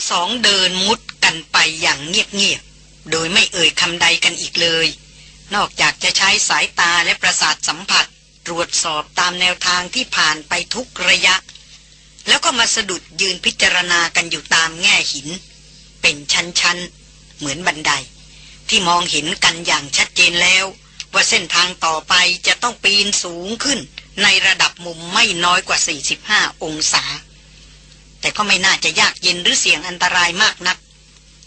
งสองเดินมุดกันไปอย่างเงียบๆ โดยไม่เอ่ยคำใดกันอีกเลย นอกจากจะใช้สายตาและประสาทสัมผัส ตรวจสอบตามแนวทางที่ผ่านไปทุกระยะ แล้วก็มาสะดุดยืนพิจารณากันอยู่ตามแง่หิน เป็นชั้นๆ เหมือนบันได ที่มองเห็นกันอย่างชัดเจนแล้ว ว่าเส้นทางต่อไปจะต้องปีนสูงขึ้นในระดับมุมไม่น้อยกว่า 45 องศา แต่ก็ไม่น่าจะยากเย็นหรือเสี่ยงอันตรายมากนัก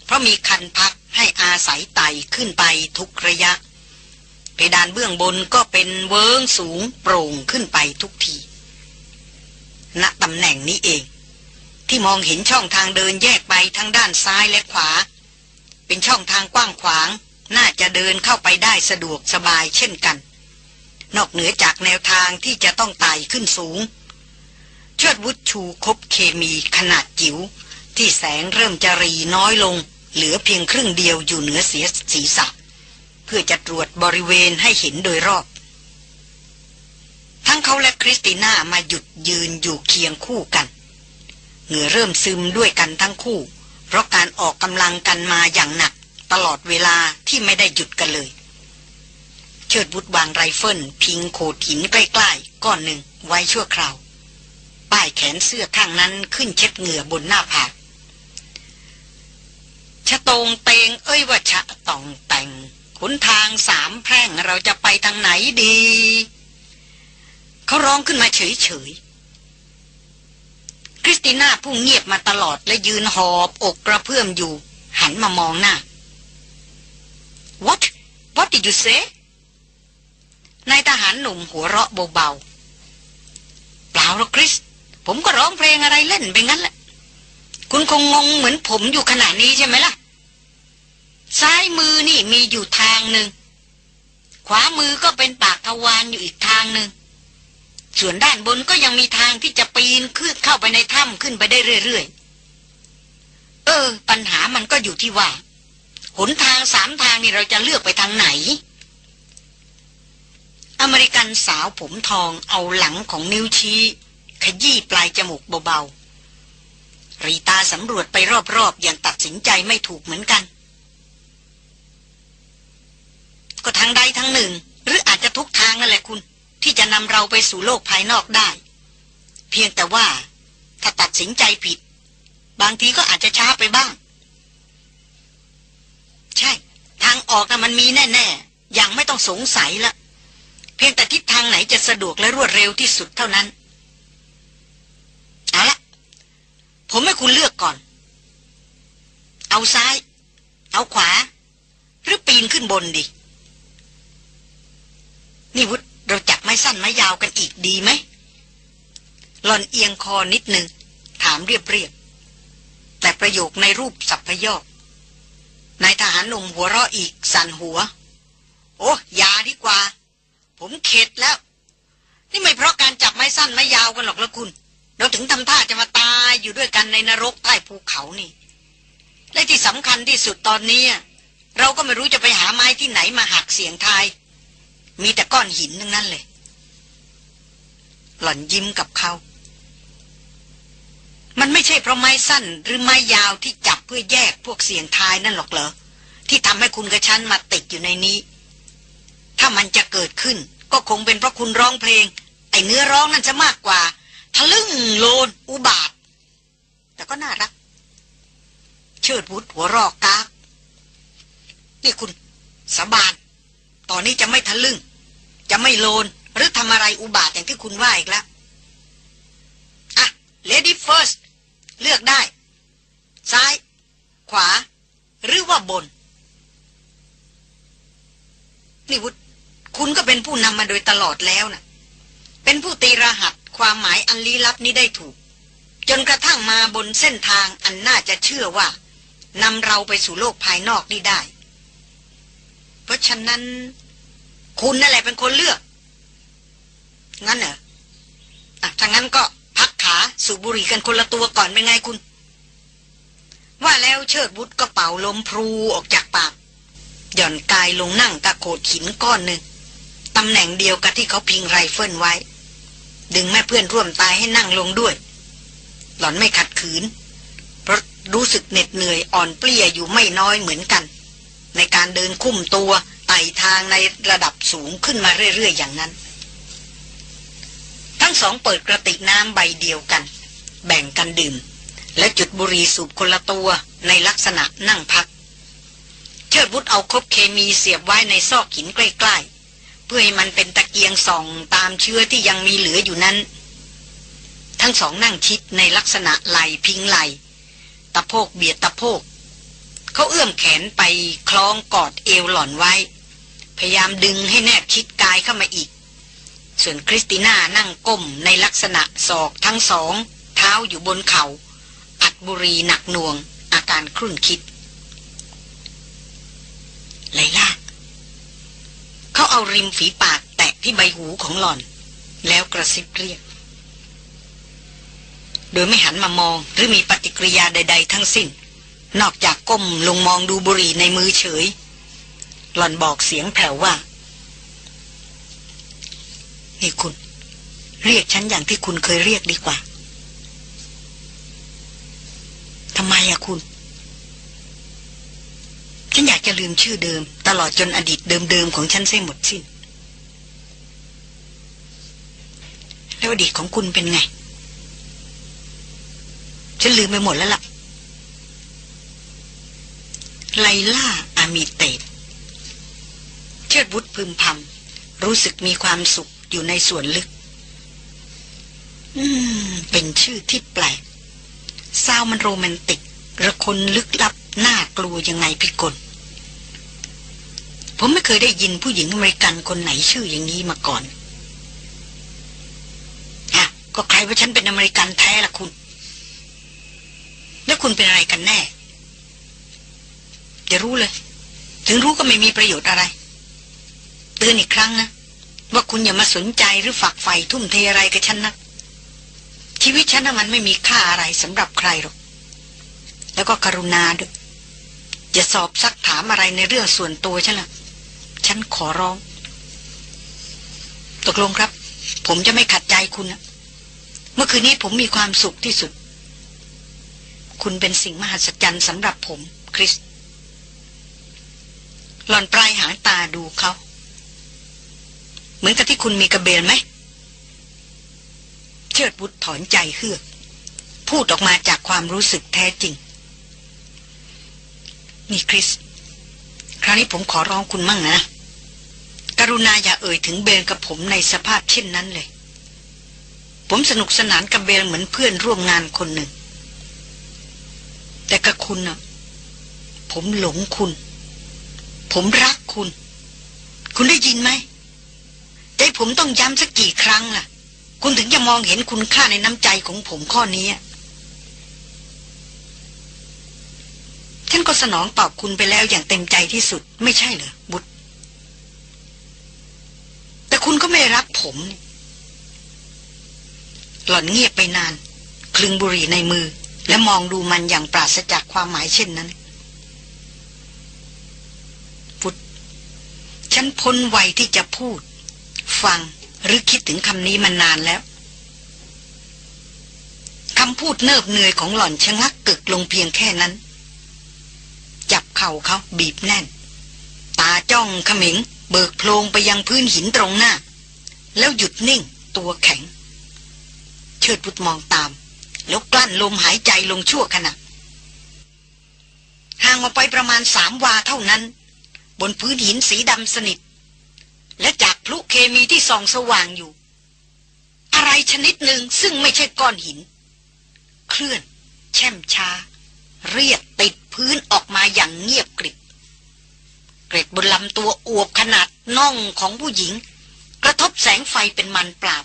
เพราะมีคันพักให้อาศัยไต่ขึ้นไปทุกระยะ เพดานเบื้องบนก็เป็นเวิงสูงโปร่งขึ้นไปทุกทีณตำแหน่งนี้เอง ที่มองเห็นช่องทางเดินแยกไปทั้งด้านซ้ายและขวา เป็นช่องทางกว้างขวาง น่าจะเดินเข้าไปได้สะดวกสบายเช่นกัน นอกเหนือจากแนวทางที่จะต้องไต่ขึ้นสูง เชิดวุฒชูคบเคมีขนาดจิ๋วที่แสงเริ่มจะรีน้อยลง เหลือเพียงครึ่งเดียวอยู่เหนือเสียศีรษะ เพื่อจะตรวจบริเวณให้เห็นโดยรอบ ทั้งเขาและคริสติน่ามาหยุดยืนอยู่เคียงคู่กัน เหงื่อเริ่มซึมด้วยกันทั้งคู่ เพราะการออกกำลังกันมาอย่างหนัก ตลอดเวลาที่ไม่ได้หยุดกันเลย เชิดบุตรวางไรเฟิลพิงโขดหินใกล้ๆก้อนหนึ่งไว้ชั่วคราว ป้ายแขนเสื้อข้างนั้นขึ้นเช็ดเหงื่อบนหน้าผากชะตงเตงเอ้ยว่าชะตองแต่งขุนทางสามแพร่งเราจะไปทางไหนดี เขาร้องขึ้นมาเฉยๆ คริสติน่าผู้เงียบมาตลอดและยืนหอบอกกระเพื่อมอยู่ หันมามองหน้า What What did you say นายทหารหนุ่มหัวเราะเบาๆ เปล่าหรอกคริส ผมก็ร้องเพลงอะไรเล่นไปงั้นแหละ คุณคงงงเหมือนผมอยู่ขนาดนี้ใช่ไหมล่ะ ซ้ายมือนี่มีอยู่ทางหนึ่ง ขวามือก็เป็นปากทวารอยู่อีกทางหนึ่ง ส่วนด้านบนก็ยังมีทางที่จะปีนขึ้นเข้าไปในถ้ำขึ้นไปได้เรื่อยๆ เออ ปัญหามันก็อยู่ที่ว่า หนทางสามทางนี่เราจะเลือกไปทางไหนอเมริกันสาวผมทองเอาหลังของนิ้วชี้ ขยี้ปลายจมูกเบาๆ รีตาสำรวจไปรอบๆ อย่างตัดสินใจไม่ถูกเหมือนกัน ก็ทางใดทางหนึ่ง หรืออาจจะทุกทางนั่นแหละคุณ ที่จะนำเราไปสู่โลกภายนอกได้ เพียงแต่ว่า ถ้าตัดสินใจผิด บางทีก็อาจจะช้าไปบ้าง ใช่ ทางออกนะมันมีแน่ๆ อย่างไม่ต้องสงสัยละเพียงแต่ทิศทางไหนจะสะดวกและรวดเร็วที่สุดเท่านั้นเอาละ ผมให้คุณเลือกก่อน เอาซ้าย เอาขวา หรือปีนขึ้นบนดีนี่วุฒเราจับไม้สั้นไม้ยาวกันอีกดีไหมหลอนเอียงคอนิดหนึ่งถามเรียบเรียบแต่ประโยคในรูปสัพพยอกนายทหารหนุ่มหัวเราะอีกสั่นหัว โอ้ยาดีกว่า ผมเข็ดแล้ว นี่ไม่เพราะการจับไม้สั้นไม้ยาวกันหรอกละคุณ เราถึงทำท่าจะมาตายอยู่ด้วยกันในนรกใต้ภูเขานี่ และที่สำคัญที่สุดตอนนี้เราก็ไม่รู้จะไปหาไม้ที่ไหนมาหักเสียงทาย มีแต่ก้อนหินทั้งนั้นเลย หล่อนยิ้มกับเขา มันไม่ใช่เพราะไม้สั้นหรือไม้ยาวที่จับเพื่อแยกพวกเสียงทายนั่นหรอกเหรอ ที่ทำให้คุณกับฉันมาติดอยู่ในนี้ ถ้ามันจะเกิดขึ้น ก็คงเป็นเพราะคุณร้องเพลง ไอ้เนื้อร้องนั่นจะมากกว่า ทะลึ่งโลนอุบาท แต่ก็น่ารัก เชิดวุฒหัวรอกกากนี่คุณสบาน ตอนนี้จะไม่ทะลึ่ง จะไม่โลน หรือทำอะไรอุบาทอย่างที่คุณว่าอีกแล้วอะ lady first เลือกได้ ซ้าย ขวา หรือว่าบน นี่วุฒคุณก็เป็นผู้นำมาโดยตลอดแล้วนะเป็นผู้ตีรหัส ความหมายอันลี้ลับนี้ได้ถูก จนกระทั่งมาบนเส้นทางอันน่าจะเชื่อว่านำเราไปสู่โลกภายนอกนี้ได้ เพราะฉะนั้น คุณนั่นแหละเป็นคนเลือก งั้นเหรออะถ้างั้นก็พักขาสูบบุหรี่กันคนละตัวก่อนเป็นไงคุณ ว่าแล้วเชิดบุตรก็เป่าลมพลูออกจากปากหย่อนกายลงนั่งตะโขดหินก้อนหนึ่งตำแหน่งเดียวกับที่เขาพิงไรเฟิลไว้ ดึงแม่เพื่อนร่วมตายให้นั่งลงด้วย หล่อนไม่ขัดขืน เพราะรู้สึกเหน็ดเหนื่อยอ่อนเปลี้ยอยู่ไม่น้อยเหมือนกัน ในการเดินคุ้มตัวไต่ทางในระดับสูงขึ้นมาเรื่อยๆอย่างนั้น ทั้งสองเปิดกระติกน้ำใบเดียวกัน แบ่งกันดื่ม และจุดบุหรี่สูบคนละตัวในลักษณะนั่งพัก เชิดบุตรเอาคบเคมีเสียบไว้ในซอกหินใกล้ๆ เพื่อให้มันเป็นตะเกียงส่องตามเชื้อที่ยังมีเหลืออยู่นั้น ทั้งสองนั่งชิดในลักษณะไหลพิงไหลตะโพกเบียดตะโพก เขาเอื้อมแขนไปคล้องกอดเอวหล่อนไว้ พยายามดึงให้แนบชิดกายเข้ามาอีก ส่วนคริสติน่านั่งก้มในลักษณะศอกทั้งสอง เท้าอยู่บนเขา่าอัดบุรีหนักหน่วง อาการครุ่นคิดไลล่า เขาเอาริมฝีปากแตะที่ใบหูของหล่อน แล้วกระซิบเรียก โดยไม่หันมามองหรือมีปฏิกิริยาใด ๆ ทั้งสิ้น นอกจากก้มลงมองดูบุหรี่ในมือเฉย หล่อนบอกเสียงแผ่วว่า นี่คุณ เรียกฉันอย่างที่คุณเคยเรียกดีกว่าทำไมอะคุณ ฉันอยากจะลืมชื่อเดิม ตลอดจนอดีตเดิมๆของฉันเสียหมดสิ้น แล้วอดีตของคุณเป็นไง ฉันลืมไปหมดแล้วล่ะ ไลล่าอามีเตดเชิดบุตรพึมพำรู้สึกมีความสุขอยู่ในส่วนลึก อืม เป็นชื่อที่แปลกซาวมันโรแมนติก ระคนลึกลับ น่ากลัวยังไงพิกลผมไม่เคยได้ยินผู้หญิงอเมริกันคนไหนชื่ออย่างนี้มาก่อนฮะก็ใครว่าฉันเป็นอเมริกันแท้ล่ะคุณ แล้วคุณเป็นอะไรกันแน่ จะรู้เลย ถึงรู้ก็ไม่มีประโยชน์อะไรเตือนอีกครั้งนะว่าคุณอย่ามาสนใจหรือฝักใฝ่ทุ่มเทอะไรกับฉันนะชีวิตฉันมันไม่มีค่าอะไรสำหรับใครหรอก แล้วก็กรุณาด้วย อย่าสอบซักถามอะไรในเรื่องส่วนตัวฉันละฉันขอร้อง ตกลงครับ ผมจะไม่ขัดใจคุณนะเมื่อคืนนี้ผมมีความสุขที่สุด คุณเป็นสิ่งมหัศจรรย์สำหรับผมคริสหล่อนปลายหางตาดูเขา เหมือนกับที่คุณมีกระเบนไหม เชิดบุตรถอนใจเฮือก พูดออกมาจากความรู้สึกแท้จริง นี่คริส คราวนี้ผมขอร้องคุณมั่งนะกรุณาอย่าเอ่ยถึงเบลกับผมในสภาพเช่นนั้นเลย ผมสนุกสนานกับเบลเหมือนเพื่อนร่วมงานคนหนึ่ง แต่กับคุณน่ะ ผมหลงคุณ ผมรักคุณ คุณได้ยินไหมแต่ผมต้องย้ำสักกี่ครั้งล่ะ คุณถึงจะมองเห็นคุณค่าในน้ำใจของผมข้อนี้ ฉันก็สนองตอบคุณไปแล้วอย่างเต็มใจที่สุด ไม่ใช่เหรอบุตร แต่คุณก็ไม่รักผมหล่อนเงียบไปนาน คลึงบุหรี่ในมือ และมองดูมันอย่างปราศจากความหมายเช่นนั้นบุตรฉันพ้นวัยที่จะพูด ฟังหรือคิดถึงคำนี้มานานแล้วคำพูดเนิบเนื่อยของหล่อนชะงักกึกลงเพียงแค่นั้น ข่าเขาบีบแน่น ตาจ้องขมิง เบิกโพลงไปยังพื้นหินตรงหน้า แล้วหยุดนิ่งตัวแข็ง เชิดบุตรมองตาม แล้วกลั้นลมหายใจลงชั่วขณะห่างออกไปประมาณสามวาเท่านั้น บนพื้นหินสีดำสนิท และจากพลุเคมีที่ส่องสว่างอยู่ อะไรชนิดหนึ่งซึ่งไม่ใช่ก้อนหิน เคลื่อน แช่มช้า เรียดติดพื้นออกมาอย่างเงียบกริบ เกร็ดบนลำตัวอวบขนาดน่องของผู้หญิง กระทบแสงไฟเป็นมันปราบ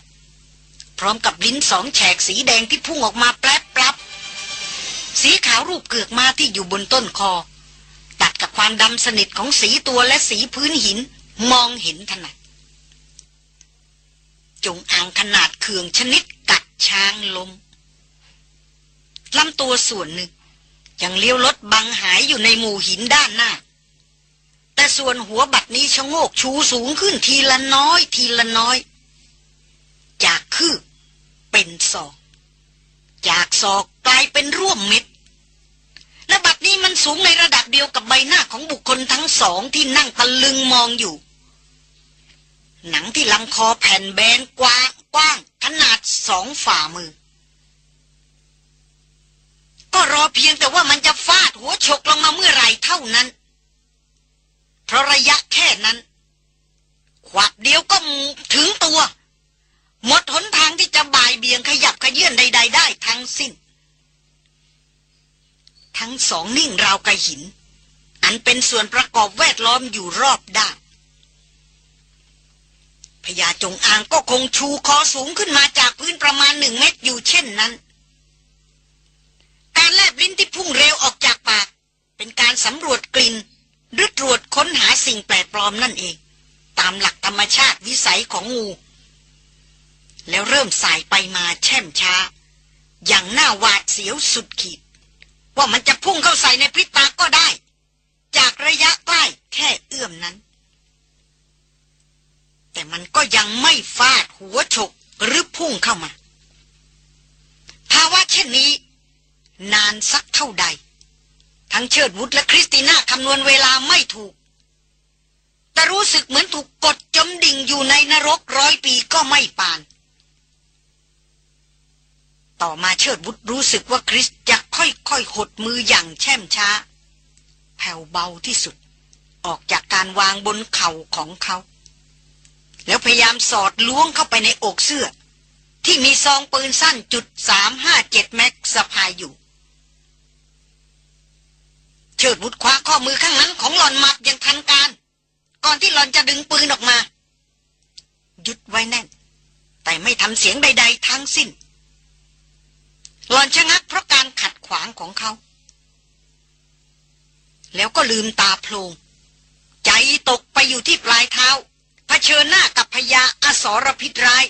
พร้อมกับลิ้นสองแฉกสีแดงที่พุ่งออกมาแปลบปรับสีขาวรูปเกือกมาที่อยู่บนต้นคอ ตัดกับความดำสนิทของสีตัวและสีพื้นหินมองเห็นถนัดจงอางขนาดเคืองชนิดกัดช้างลมลำตัวส่วนหนึ่ง ยังเลี้ยวรถบังหายอยู่ในหมู่หินด้านหน้า แต่ส่วนหัวบัดนี้ชะโงกชูสูงขึ้นทีละน้อย ทีละน้อย จากคืบเป็นศอก จากศอกกลายเป็นร่วมเม็ดสูงในระดับเดียวกับใบหน้าของบุคคลทั้งสองที่นั่งตะลึงมองอยู่ หนังที่ลำคอแผ่นแบนกว้างกว้างขนาดสองฝ่ามือ ก็รอเพียงแต่ว่ามันจะฟาดหัวฉกลงมาเมื่อไรเท่านั้น เพราะระยะแค่นั้น ขวัดเดียวก็ถึงตัว หมดหนทางที่จะบ่ายเบี่ยงขยับขยื่นใด ๆ ได้ทั้งสิ้น ทั้งสองนิ่งราวกระหิน อันเป็นส่วนประกอบแวดล้อมอยู่รอบด้านพญาจงอางก็คงชูคอสูงขึ้นมาจากพื้นประมาณหนึ่งเมตรอยู่เช่นนั้น ลบลิ้นที่พุ่งเร็วออกจากปาก เป็นการสำรวจกลิ่น หรือตรวจค้นหาสิ่งแปลกปลอมนั่นเอง ตามหลักธรรมชาติวิสัยของงู แล้วเริ่มสายไปมาแช่มช้า อย่างหน้าหวาดเสียวสุดขีด ว่ามันจะพุ่งเข้าใส่ในพริตาก็ได้ จากระยะใกล้แค่เอื้อมนั้น แต่มันก็ยังไม่ฟาดหัวฉกหรือพุ่งเข้ามา ภาวะเช่นนี้ นานสักเท่าใด ทั้งเชิดวุฒและคริสติน่าคำนวณเวลาไม่ถูก แต่รู้สึกเหมือนถูกกดจมดิ่งอยู่ในนรกร้อยปีก็ไม่ปาน ต่อมาเชิดวุฒรู้สึกว่าคริสจะค่อยๆหดมืออย่างแช่มช้า แผ่วเบาที่สุด ออกจากการวางบนเข่าของเขา แล้วพยายามสอดล้วงเข้าไปในอกเสื้อที่มีซองปืนสั้นจุดสามห้าเจ็ดแม็กสะพายอยู่ เชิดวุฒคว้าข้อมือข้างนั้นของหล่อนมับอย่างทันการ ก่อนที่หล่อนจะดึงปืนออกมา หยุดไว้แน่น แต่ไม่ทำเสียงใด ๆ ทั้งสิ้น หล่อนชะงักเพราะการขัดขวางของเขา แล้วก็ลืมตาโพลงใจตกไปอยู่ที่ปลายเท้าเผชิญหน้ากับพญาอสรพิษร้าย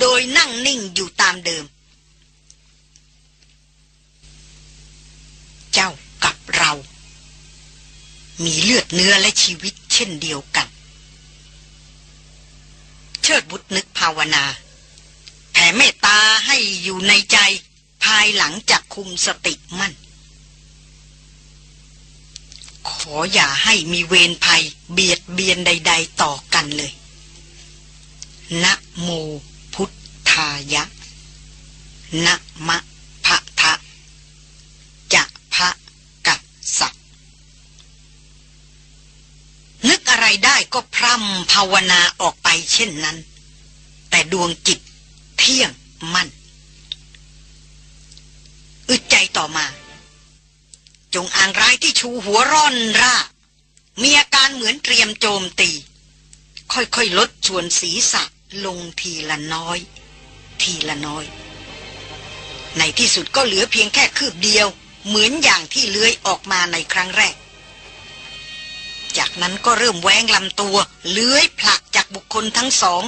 โดยนั่งนิ่งอยู่ตามเดิม เจ้ากับเรา มีเลือดเนื้อและชีวิตเช่นเดียวกัน เชิดบุตรนึกภาวนาแผ่เมตตาให้อยู่ในใจภายหลังจากคุมสติมั่น ขออย่าให้มีเวรภัยเบียดเบียนใด ๆ ต่อกันเลย นะโมพุทธายะ นะมะพะทะ จะพะกัสักนึกอะไรได้ก็พ ร่ำภาวนาออกไปเช่นนั้น แต่ดวงจิตเที่ยงมั่น อึดใจต่อมา จงอ่างร้ายที่ชูหัวร่อนร่า มีอาการเหมือนเตรียมโจมตี ค่อยๆลดส่วนศีรษะลงทีละน้อย ทีละน้อย ในที่สุดก็เหลือเพียงแค่คืบเดียว เหมือนอย่างที่เลื้อยออกมาในครั้งแรก จากนั้นก็เริ่มแหวงลำตัว เลื้อยผลักจากบุคคลทั้งสอง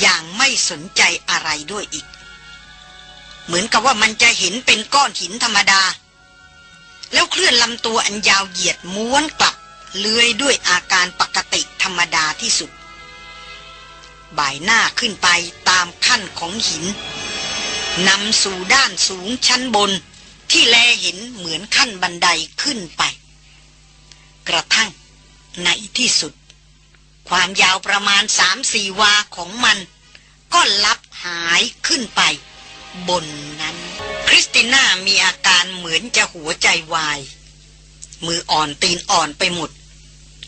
อย่างไม่สนใจอะไรด้วยอีก เหมือนกับว่ามันจะเห็นเป็นก้อนหินธรรมดา แล้วเคลื่อนลำตัวอันยาวเหยียดม้วนกลับ เลื้อยด้วยอาการปกติธรรมดาที่สุด บ่ายหน้าขึ้นไปตามขั้นของหินนำสู่ด้านสูงชั้นบนที่แลเห็นเหมือนขั้นบันไดขึ้นไป กระทั่ง ในที่สุด ความยาวประมาณสามสี่วาของมัน ก็ลับหายขึ้นไป บนนั้น คริสติน่ามีอาการเหมือนจะหัวใจวาย มืออ่อนตีนอ่อนไปหมด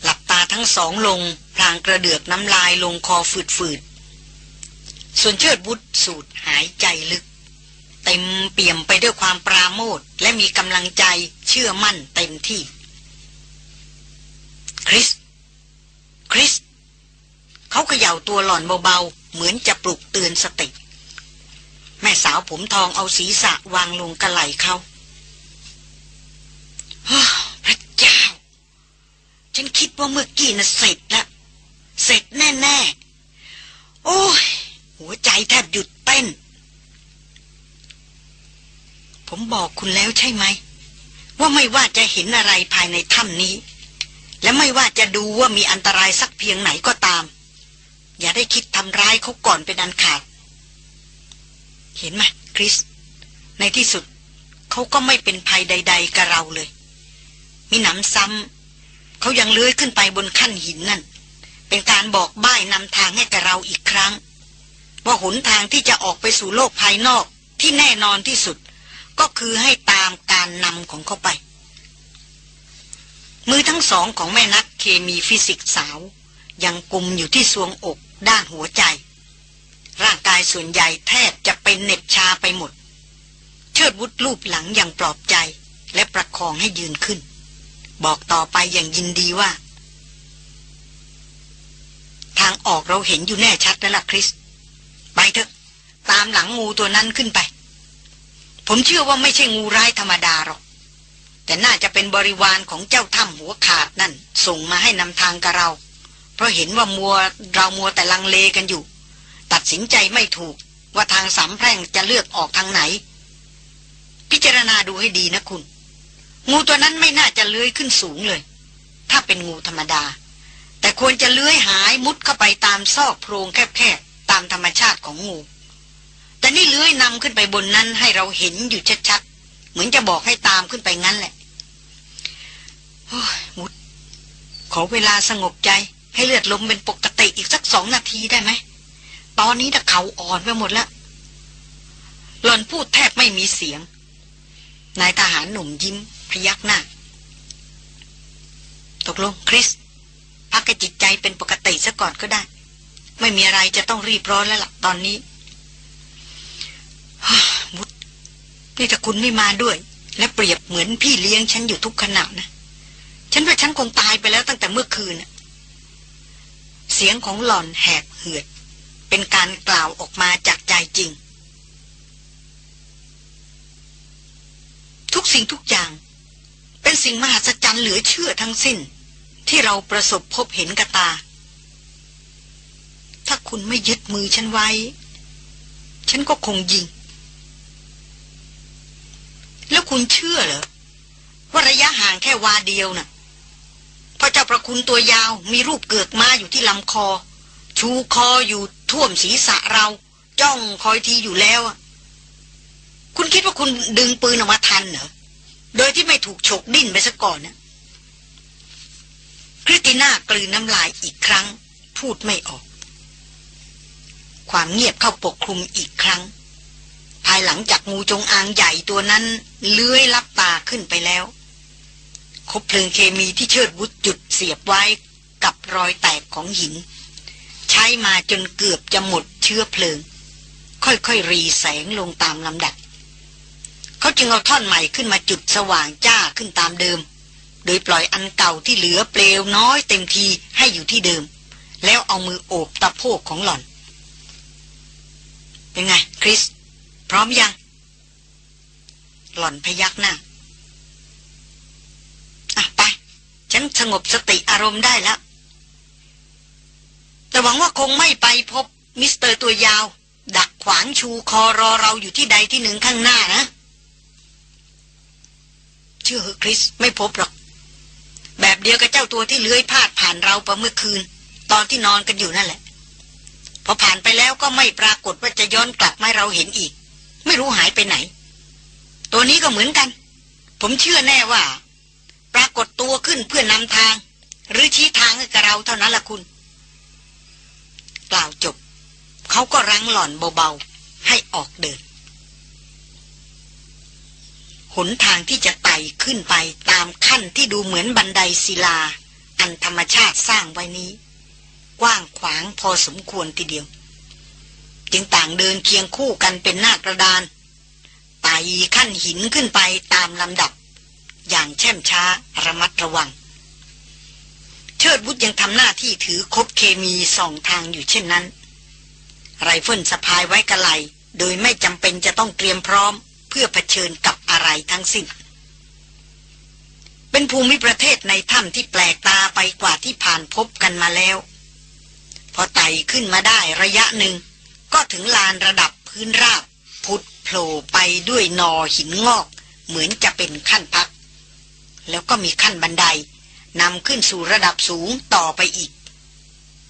หลับตาทั้งสองลงพลางกระเดือกน้ำลายลงคอฝืดๆ ส่วนเชิดบุตรสูดหายใจลึก เต็มเปี่ยมไปด้วยความปราโมทและมีกำลังใจเชื่อมั่นเต็มที่ คริส คริส เขาเขย่าตัวหล่อนเบาๆ เหมือนจะปลุกเตือนสติ แม่สาวผมทองเอาศีรษะวางลงกระไหลเขาพระเจ้า ฉันคิดว่าเมื่อกี้น่ะเสร็จแล้วเสร็จแน่ๆ โอ้ย หัวใจแทบหยุดเต้น ผมบอกคุณแล้วใช่ไหม ว่าไม่ว่าจะเห็นอะไรภายในถ้ำนี้ และไม่ว่าจะดูว่ามีอันตรายสักเพียงไหนก็ตาม อย่าได้คิดทำร้ายเขาก่อนเป็นอันขาด เห็นไหมคริส ในที่สุดเขาก็ไม่เป็นภัยใด ๆ กับเราเลย มีหนำซ้ำเขายังเลื้อยขึ้นไปบนขั้นหินนั่น เป็นการบอกบ้ายนำทางให้กับเราอีกครั้ง ว่าหนทางที่จะออกไปสู่โลกภายนอกที่แน่นอนที่สุด ก็คือให้ตามการนำของเขาไป มือทั้งสองของแม่นักเคมีฟิสิกสาว ยังกุมอยู่ที่สวงอกด้านหัวใจ ร่างกายส่วนใหญ่แทบจะเป็นเน็บชาไปหมด เชิดวุฒรูปหลังอย่างปลอบใจและประคองให้ยืนขึ้น บอกต่อไปอย่างยินดีว่า ทางออกเราเห็นอยู่แน่ชัดแล้วล่ะคริส ไปเถอะ ตามหลังงูตัวนั้นขึ้นไป ผมเชื่อว่าไม่ใช่งูร้ายธรรมดาหรอก แต่น่าจะเป็นบริวารของเจ้าถ้ำหัวขาดนั่น ส่งมาให้นำทางกับเรา เพราะเห็นว่ามัวเรามัวแต่ลังเลกันอยู่ ตัดสินใจไม่ถูกว่าทางสามแพร่งจะเลือกออกทางไหน พิจารณาดูให้ดีนะคุณ งูตัวนั้นไม่น่าจะเลื้อยขึ้นสูงเลย ถ้าเป็นงูธรรมดา แต่ควรจะเลื้อยหายมุดเข้าไปตามซอกโพรงแคบๆตามธรรมชาติของงู แต่นี่เลื้อยนำขึ้นไปบนนั้นให้เราเห็นอยู่ชัดๆ เหมือนจะบอกให้ตามขึ้นไปงั้นแหละโอ้ยมุด ขอเวลาสงบใจ ให้เลือดลมเป็นปกติอีกสักสองนาทีได้ไหม ตอนนี้ตะเขาอ่อนไปหมดแล้ว หล่อนพูดแทบไม่มีเสียง นายทหารหนุ่มยิ้มพยักหน้า ตกลงคริส พักจิตใจเป็นปกติซะก่อนก็ได้ ไม่มีอะไรจะต้องรีบร้อนแล้วล่ะตอนนี้มุด นี่ถ้าคุณไม่มาด้วย และเปรียบเหมือนพี่เลี้ยงฉันอยู่ทุกขณะนะ ฉันว่าฉันคงตายไปแล้วตั้งแต่เมื่อคืนเสียงของหล่อนแหบเหือด เป็นการกล่าวออกมาจากใจจริง ทุกสิ่งทุกอย่าง เป็นสิ่งมหัศจรรย์เหลือเชื่อทั้งสิ้น ที่เราประสบพบเห็นกับตา ถ้าคุณไม่ยึดมือฉันไว้ ฉันก็คงยิง แล้วคุณเชื่อเหรอว่าระยะห่างแค่วาเดียวน่ะพระเจ้าประคุณตัวยาวมีรูปเกิดมาอยู่ที่ลำคอ ชูคออยู่ท่วมศีรษะเรา จ้องคอยทีอยู่แล้วคุณคิดว่าคุณดึงปืนออกมาทันเหรอโดยที่ไม่ถูกฉกดิ้นไปซะก่อนนะคริติน่ากลืนน้ำลายอีกครั้ง พูดไม่ออก ความเงียบเข้าปกคลุมอีกครั้ง ภายหลังจากงูจงอางใหญ่ตัวนั้นเลื้อยลับตาขึ้นไปแล้วคบเพลิงเคมีที่เชิดวุฒจุดเสียบไว้กับรอยแตกของหิน ใช้มาจนเกือบจะหมดเชื้อเพลิง ค่อยๆรีแสงลงตามลำดับเขาจึงเอาท่อนใหม่ขึ้นมาจุดสว่างจ้าขึ้นตามเดิม โดยปล่อยอันเก่าที่เหลือเปลวน้อยเต็มทีให้อยู่ที่เดิม แล้วเอามือโอบตะโพกของหล่อน เป็นไง คริส พร้อมยัง หล่อนพยักหน้าอะไป ฉันสงบสติอารมณ์ได้แล้ว แต่หวังว่าคงไม่ไปพบมิสเตอร์ตัวยาว ดักขวางชูคอรอเราอยู่ที่ใดที่หนึ่งข้างหน้านะเชื่อเหอคริสไม่พบหรอก แบบเดียวกับเจ้าตัวที่เลื้อยพาดผ่านเราไปเมื่อคืน ตอนที่นอนกันอยู่นั่นแหละพอผ่านไปแล้วก็ไม่ปรากฏว่าจะย้อนกลับมาเราเห็นอีก ไม่รู้หายไปไหน ตัวนี้ก็เหมือนกัน ผมเชื่อแน่ว่า ปรากฏตัวขึ้นเพื่อนำทาง หรือชี้ทางให้กับเราเท่านั้นล่ะคุณ กล่าวจบ เขาก็รั้งหล่อนเบาๆ ให้ออกเดินหนทางที่จะไต่ขึ้นไปตามขั้นที่ดูเหมือนบันไดศิลา อันธรรมชาติสร้างไว้นี้ กว้างขวางพอสมควรทีเดียว จึงต่างเดินเคียงคู่กันเป็นหน้ากระดานไต่ขั้นหินขึ้นไปตามลำดับ อย่างแช่มช้าระมัดระวัง เชิดบุตรยังทำหน้าที่ถือคบเคมีส่องทางอยู่เช่นนั้น ไรเฟิลสะพายไว้กระไหลโดยไม่จำเป็นจะต้องเตรียมพร้อม เพื่อเผชิญกับอะไรทั้งสิ้นเป็นภูมิประเทศในถ้ำที่แปลกตาไปกว่าที่ผ่านพบกันมาแล้ว พอไต่ขึ้นมาได้ระยะหนึ่ง ก็ถึงลานระดับพื้นราบ พุดโผล่ไปด้วยนอหินงอก เหมือนจะเป็นขั้นพัก แล้วก็มีขั้นบันไดนำขึ้นสู่ระดับสูงต่อไปอีก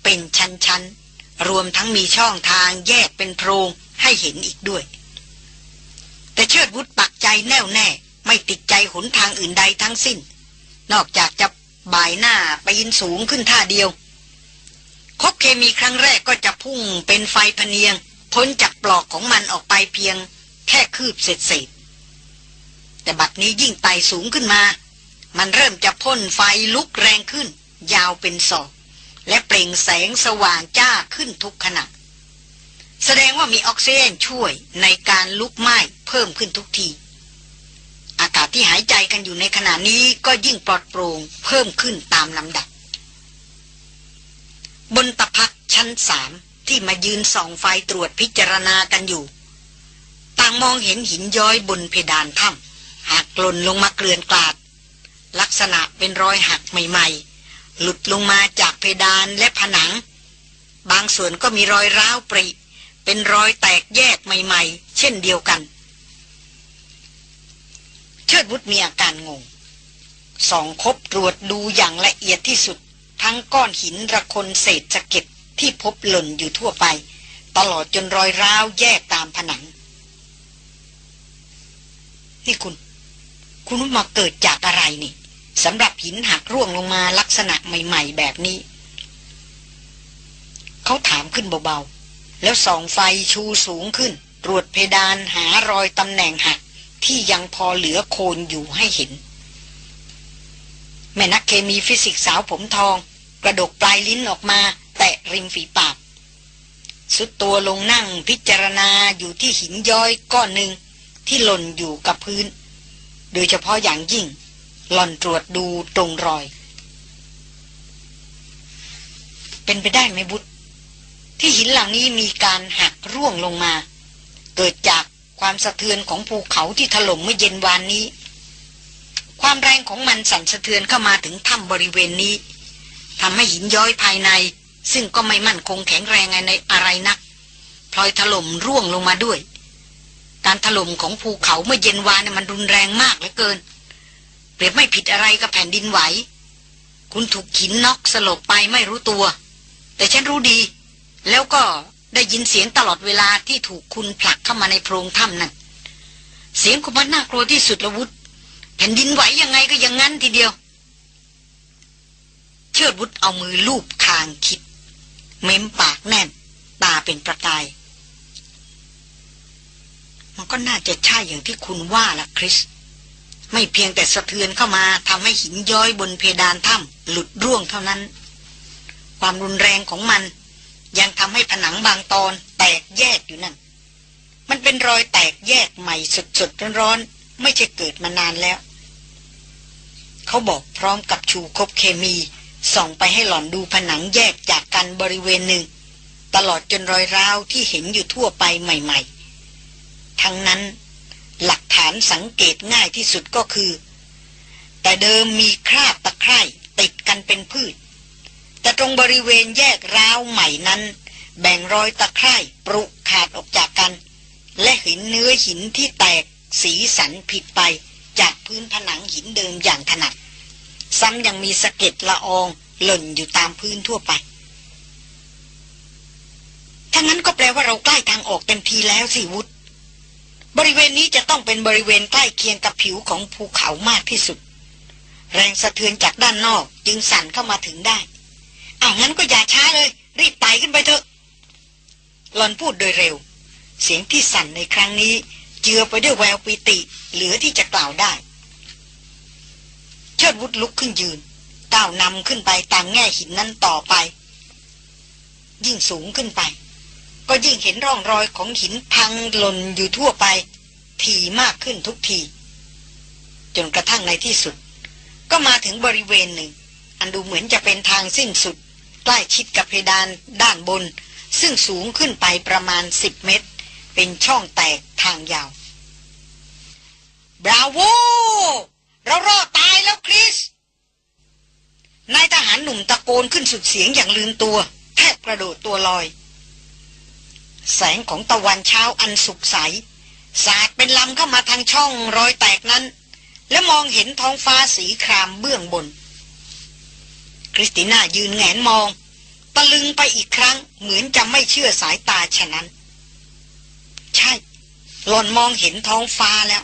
เป็นชั้นๆ รวมทั้งมีช่องทางแยกเป็นโพรงให้เห็นอีกด้วย แต่เชิดวุฒปักใจแน่วแน่ ไม่ติดใจหนทางอื่นใดทั้งสิ้น นอกจากจะบ่ายหน้าไปยินสูงขึ้นท่าเดียว คบเคมีครั้งแรกก็จะพุ่งเป็นไฟพเนียง พ้นจากปลอกของมันออกไปเพียง แค่คืบเศษษแต่บัดนี้ยิ่งไต่สูงขึ้นมา มันเริ่มจะพ่นไฟลุกแรงขึ้น ยาวเป็นศอก และเปล่งแสงสว่างจ้าขึ้นทุกขณะแสดงว่ามีออกซิเจนช่วยในการลุกไหม้เพิ่มขึ้นทุกที อากาศที่หายใจกันอยู่ในขณะนี้ก็ยิ่งปลอดโปร่งเพิ่มขึ้นตามลำดับ บนตะพักชั้นสามที่มายืนส่องไฟตรวจพิจารณากันอยู่ ต่างมองเห็นหินย้อยบนเพดานถ้ำหักหล่นลงมาเกลื่อนกลาด ลักษณะเป็นรอยหักใหม่ๆ หลุดลงมาจากเพดานและผนัง บางส่วนก็มีรอยร้าวปริ เป็นรอยแตกแยกใหม่ ๆ เช่นเดียวกัน เชิดวุฒมีอาการงงส่องคบตรวจดูอย่างละเอียดที่สุด ทั้งก้อนหินระคนเศษสะเก็ดที่พบหล่นอยู่ทั่วไป ตลอดจนรอยร้าวแยกตามผนัง นี่คุณ คุณมาเกิดจากอะไรนี่สำหรับหินหักร่วงลงมาลักษณะใหม่ ๆ แบบนี้ เขาถามขึ้นเบาๆ แล้วส่องไฟชูสูงขึ้น ตรวจเพดานหารอยตำแหน่งหักที่ยังพอเหลือโคนอยู่ให้เห็น แม่นักเคมีฟิสิกสาวผมทอง กระดกปลายลิ้นออกมา แตะริมฝีปาก สุดตัวลงนั่งพิจารณาอยู่ที่หินย้อยก้อนหนึ่งที่หล่นอยู่กับพื้น โดยเฉพาะอย่างยิ่ง หล่อนตรวจดูตรงรอย เป็นไปได้ไหมบุตรที่หินหลังนี้มีการหักร่วงลงมา เกิดจากความสะเทือนของภูเขาที่ถล่มเมื่อเย็นวานนี้ ความแรงของมันสั่นสะเทือนเข้ามาถึงถ้ำบริเวณนี้ ทำให้หินย้อยภายใน ซึ่งก็ไม่มั่นคงแข็งแรงในอะไรนักพลอยถล่มร่วงลงมาด้วย การถล่มของภูเขาเมื่อเย็นวานมันรุนแรงมากเหลือเกิน เปรียบไม่ผิดอะไรกับแผ่นดินไหว คุณถูกหินน็อกสลบไปไม่รู้ตัว แต่ฉันรู้ดี แล้วก็ได้ยินเสียงตลอดเวลาที่ถูกคุณผลักเข้ามาในโพรงถ้ำนั่นเสียงของมันน่ากลัวที่สุดละวุฒแผ่นดินไหวยังไงก็ยังงั้นทีเดียว เชิดวุฒเอามือลูบคางคิด เม้มปากแน่น ตาเป็นประกาย มันก็น่าจะใช่อย่างที่คุณว่าล่ะคริส ไม่เพียงแต่สะเทือนเข้ามาทำให้หินย้อยบนเพดานถ้ำหลุดร่วงเท่านั้น ความรุนแรงของมัน ยังทำให้ผนังบางตอนแตกแยกอยู่นั่น มันเป็นรอยแตกแยกใหม่สดๆร้อนๆไม่ใช่เกิดมานานแล้ว เขาบอกพร้อมกับชูคบเคมี ส่องไปให้หล่อนดูผนังแยกจากกันบริเวณหนึ่ง ตลอดจนรอยร้าวที่เห็นอยู่ทั่วไปใหม่ ๆ ทั้งนั้นหลักฐานสังเกตง่ายที่สุดก็คือ แต่เดิมมีคราบตะไคร่ติดกันเป็นพืช แต่ตรงบริเวณแยกร้าวใหม่นั้น แบ่งรอยตะไคร่ปรุขาดออกจากกัน และหินเนื้อหินที่แตกสีสันผิดไปจากพื้นผนังหินเดิมอย่างถนัด ซ้ำยังมีสะเก็ดละอองหล่นอยู่ตามพื้นทั่วไปถ้างั้นก็แปลว่าเราใกล้ทางออกเต็มทีแล้วสิวุฒบริเวณนี้จะต้องเป็นบริเวณใกล้เคียงกับผิวของภูเขามากที่สุด แรงสะเทือนจากด้านนอกจึงสั่นเข้ามาถึงได้อางั้นก็อย่าช้าเลย รีบไต่ขึ้นไปเถอะหลอนพูดโดยเร็ว เสียงที่สั่นในครั้งนี้ เจือไปด้วยแววปิติ เหลือที่จะกล่าวได้ ชิดวุฒลุกขึ้นยืนก้าวนำขึ้นไปตามแง่หินนั้นต่อไป ยิ่งสูงขึ้นไป ก็ยิ่งเห็นร่องรอยของหินพังหล่นอยู่ทั่วไปถี่มากขึ้นทุกที จนกระทั่งในที่สุด ก็มาถึงบริเวณหนึ่ง อันดูเหมือนจะเป็นทางสิ้นสุด ใกล้ชิดกับเพดานด้านบน ซึ่งสูงขึ้นไปประมาณสิบเมตร เป็นช่องแตกทางยาวบราโว เรารอดตายแล้วคริสนายทหารหนุ่มตะโกนขึ้นสุดเสียงอย่างลืมตัว แทบกระโดดตัวลอย แสงของตะวันเช้าอันสุกใส สาดเป็นลำเข้ามาทางช่องรอยแตกนั้น และมองเห็นท้องฟ้าสีครามเบื้องบน คริสติน่ายืนแงนมอง ตะลึงไปอีกครั้งเหมือนจะไม่เชื่อสายตาฉะนั้น ใช่ หล่อนมองเห็นท้องฟ้าแล้ว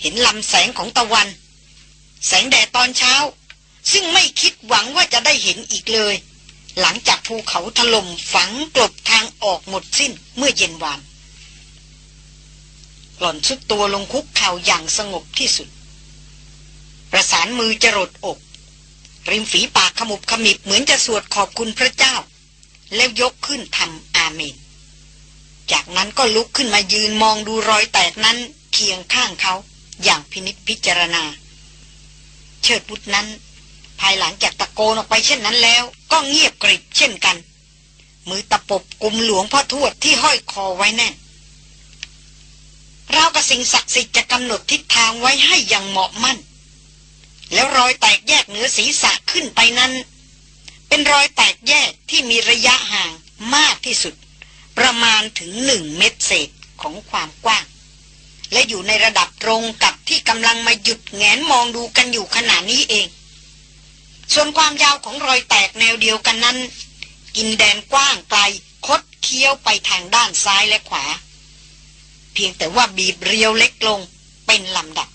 เห็นลำแสงของตะวัน แสงแดดตอนเช้า ซึ่งไม่คิดหวังว่าจะได้เห็นอีกเลย หลังจากภูเขาถล่มฝังกลบทางออกหมดสิ้นเมื่อเย็นวาน หล่อนชุดตัวลงคุกเข่าอย่างสงบที่สุด ประสานมือจรดอก ริมฝีปากขมุบขมิบเหมือนจะสวดขอบคุณพระเจ้า แล้วยกขึ้นทำอาเมน จากนั้นก็ลุกขึ้นมายืนมองดูรอยแตกนั้นเคียงข้างเขาอย่างพินิจพิจารณา ชิดบุตรนั้น ภายหลังจากตะโกนออกไปเช่นนั้นแล้ว ก็เงียบกริบเช่นกัน มือตะปบกุมหลวงพ่อทวดที่ห้อยคอไว้แน่นเรากับสิ่งศักดิ์สิทธิ์จะกำหนดทิศทางไว้ให้อย่างเหมาะมั่น แล้วรอยแตกแยกเหนือศีรษะขึ้นไปนั้น เป็นรอยแตกแยกที่มีระยะห่างมากที่สุด ประมาณถึงหนึ่งเมตรเศษของความกว้าง และอยู่ในระดับตรงกับที่กำลังมาหยุดแงนมองดูกันอยู่ขณะนี้เอง ส่วนความยาวของรอยแตกแนวเดียวกันนั้น กินแดนกว้างไกลคดเคี้ยวไปทางด้านซ้ายและขวา เพียงแต่ว่าบีบเรียวเล็กลงเป็นลำดับ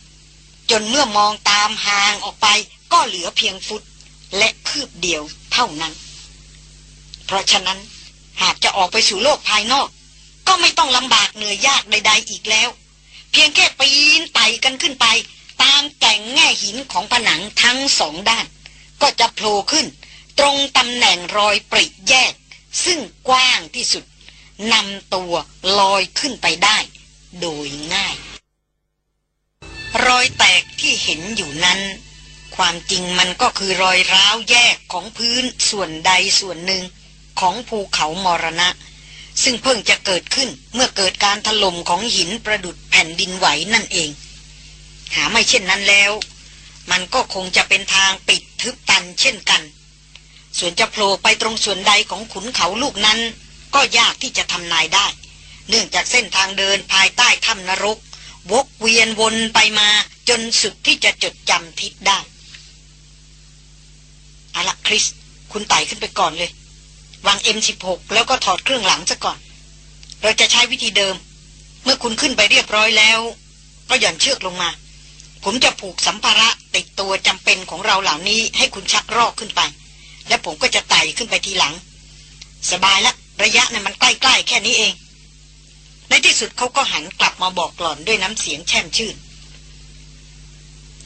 จนเมื่อมองตามห่างออกไปก็เหลือเพียงฟุตและคืบเดียวเท่านั้น เพราะฉะนั้นหากจะออกไปสู่โลกภายนอก ก็ไม่ต้องลำบากเหนื่อยยากใด ๆ อีกแล้ว เพียงแค่ปีนไต่กันขึ้นไป ตามแก่งแง่หินของผนังทั้งสองด้าน ก็จะโผล่ขึ้น ตรงตำแหน่งรอยปริแยก ซึ่งกว้างที่สุดนำตัวลอยขึ้นไปได้ โดยง่าย รอยแตกที่เห็นอยู่นั้น ความจริงมันก็คือรอยร้าวแยกของพื้นส่วนใดส่วนหนึ่งของภูเขามรณะ ซึ่งเพิ่งจะเกิดขึ้นเมื่อเกิดการถล่มของหินประดุดแผ่นดินไหวนั่นเอง หาไม่เช่นนั้นแล้ว มันก็คงจะเป็นทางปิดทึบตันเช่นกัน ส่วนจะโผล่ไปตรงส่วนใดของขุนเขาลูกนั้น ก็ยากที่จะทำนายได้ เนื่องจากเส้นทางเดินภายใต้ถ้ำนรก วกเวียนวนไปมาจนสุดที่จะจดจำทิศได้อาละคริส คุณไต่ขึ้นไปก่อนเลย วาง M16 แล้วก็ถอดเครื่องหลังซะก่อน เราจะใช้วิธีเดิม เมื่อคุณขึ้นไปเรียบร้อยแล้ว ก็หย่อนเชือกลงมา ผมจะผูกสัมภาระติดตัวจำเป็นของเราเหล่านี้ให้คุณชักรอกขึ้นไป และผมก็จะไต่ขึ้นไปทีหลัง สบายละ ระยะนั้นมันใกล้ๆแค่นี้เอง ในที่สุดเขาก็หันกลับมาบอกหล่อนด้วยน้ำเสียงแช่มชื่น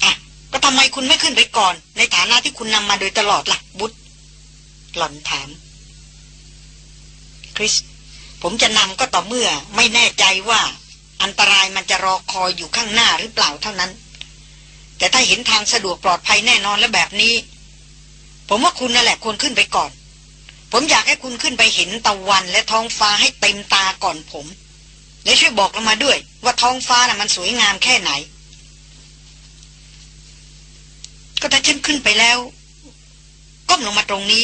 อะก็ทำไมคุณไม่ขึ้นไปก่อน ในฐานะที่คุณนำมาโดยตลอดละ่ะ บุตรหล่อนถาม คริส ผมจะนำก็ต่อเมื่อไม่แน่ใจว่า อันตรายมันจะรอคอยอยู่ข้างหน้าหรือเปล่าเท่านั้น แต่ถ้าเห็นทางสะดวกปลอดภัยแน่นอนและแบบนี้ ผมว่าคุณนั่นแหละควรขึ้นไปก่อน ผมอยากให้คุณขึ้นไปเห็นตะวันและท้องฟ้าให้เต็มตาก่อนผม และช่วยบอกเรามาด้วย ว่าท้องฟ้าน่ะมันสวยงามแค่ไหน ก็ถ้าฉันขึ้นไปแล้วก้มลงมาตรงนี้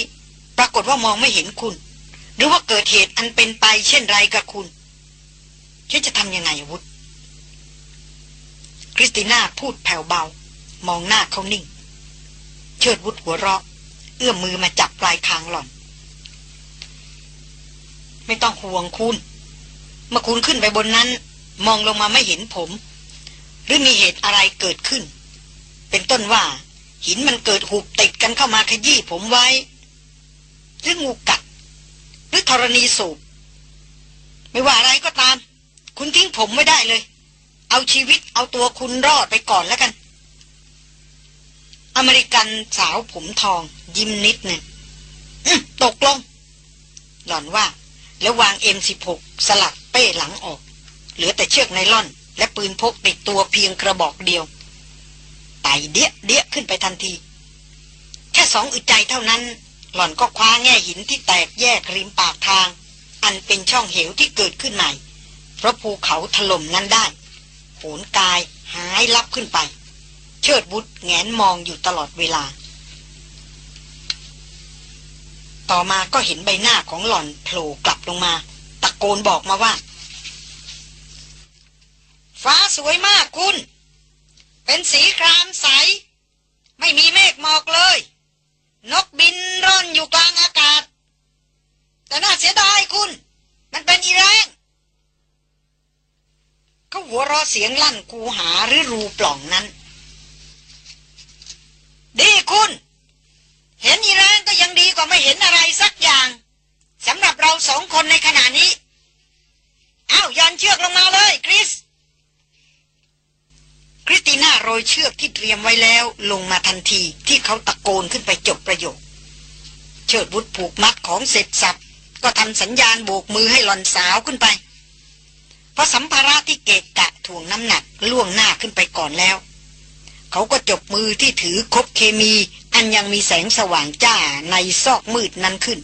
ปรากฏว่ามองไม่เห็นคุณ หรือว่าเกิดเหตุอันเป็นไปเช่นไรกับคุณฉันจะทำยังไงวุฒคริสติน่าพูดแผ่วเบา มองหน้าเขานิ่ง เชิดวุฒหัวเราะ เอื้อมมือมาจับปลายคางหล่อน ไม่ต้องห่วงคุณ เมื่อคุณขึ้นไปบนนั้น มองลงมาไม่เห็นผม หรือมีเหตุอะไรเกิดขึ้น เป็นต้นว่าหินมันเกิดหุบติดกันเข้ามาขยี้ผมไว้ หรืองูกัด หรือธรณีสูบ ไม่ว่าอะไรก็ตาม คุณทิ้งผมไม่ได้เลย เอาชีวิตเอาตัวคุณรอดไปก่อนแล้วกัน อเมริกันสาวผมทอง ยิ้มนิดหนึ่งตกลง หล่อนว่า แล้ววาง M16 สลัดเป้หลังออก เหลือแต่เชือกไนล่อน และปืนพกติดตัวเพียงกระบอกเดียวไต่เดียเดียขึ้นไปทันที แค่สองอึดใจเท่านั้น หล่อนก็คว้าแง่หินที่แตกแยกริมปากทาง อันเป็นช่องเหวที่เกิดขึ้นใหม่ เพราะภูเขาถล่มนั้นได้โหนกายหายลับขึ้นไป เชิดบุตรแงนมองอยู่ตลอดเวลา ต่อมาก็เห็นใบหน้าของหล่อนโผล่กลับลงมา ตะโกนบอกมาว่า ฟ้าสวยมากคุณ เป็นสีครามใส ไม่มีเมฆหมอกเลย นกบินร่อนอยู่กลางอากาศ แต่น่าเสียดายคุณ มันเป็นอีแรงก็หัวรอเสียงลั่นกูหาหรือรูปล่องนั้น ดีคุณ เห็นอีแรงก็ยังดีกว่าไม่เห็นอะไรสักอย่างสำหรับเราสองคนในขณะนี้ อ้าวยอนเชือกลงมาเลย คริส คริติน่าโรยเชือกที่เตรียมไว้แล้วลงมาทันทีที่เขาตะโกนขึ้นไปจบประโยค เชิดบุตรผูกมัดของเสร็จสับก็ทำสัญญาณโบกมือให้หลอนสาวขึ้นไป เพราะสัมภาระที่เกะกะถ่วงน้ำหนักล่วงหน้าขึ้นไปก่อนแล้ว เขาก็จบมือที่ถือคบเคมี อันยังมีแสงสว่างจ้าในซอกมืดนั้นขึ้น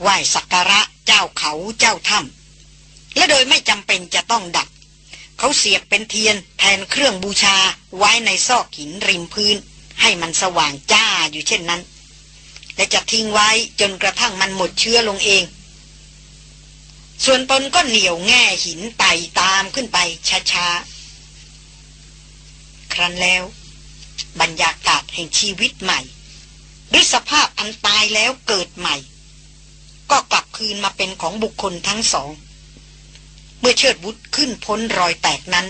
ไหว้สักการะเจ้าเขาเจ้าถ้ำและโดยไม่จำเป็นจะต้องดับ เขาเสียบเป็นเทียนแทนเครื่องบูชาไว้ในซอกหินริมพื้น ให้มันสว่างจ้าอยู่เช่นนั้น และจะทิ้งไว้จนกระทั่งมันหมดเชื้อลงเอง ส่วนตนก็เหนียวแง่หินไต่ตามขึ้นไปช้าๆ ครั้นแล้ว บรรยากาศแห่งชีวิตใหม่ หรือสภาพอันตายแล้วเกิดใหม่ ก็กลับคืนมาเป็นของบุคคลทั้งสอง มื่อเชิดบุตรขึ้นพ้นรอยแตกนั้น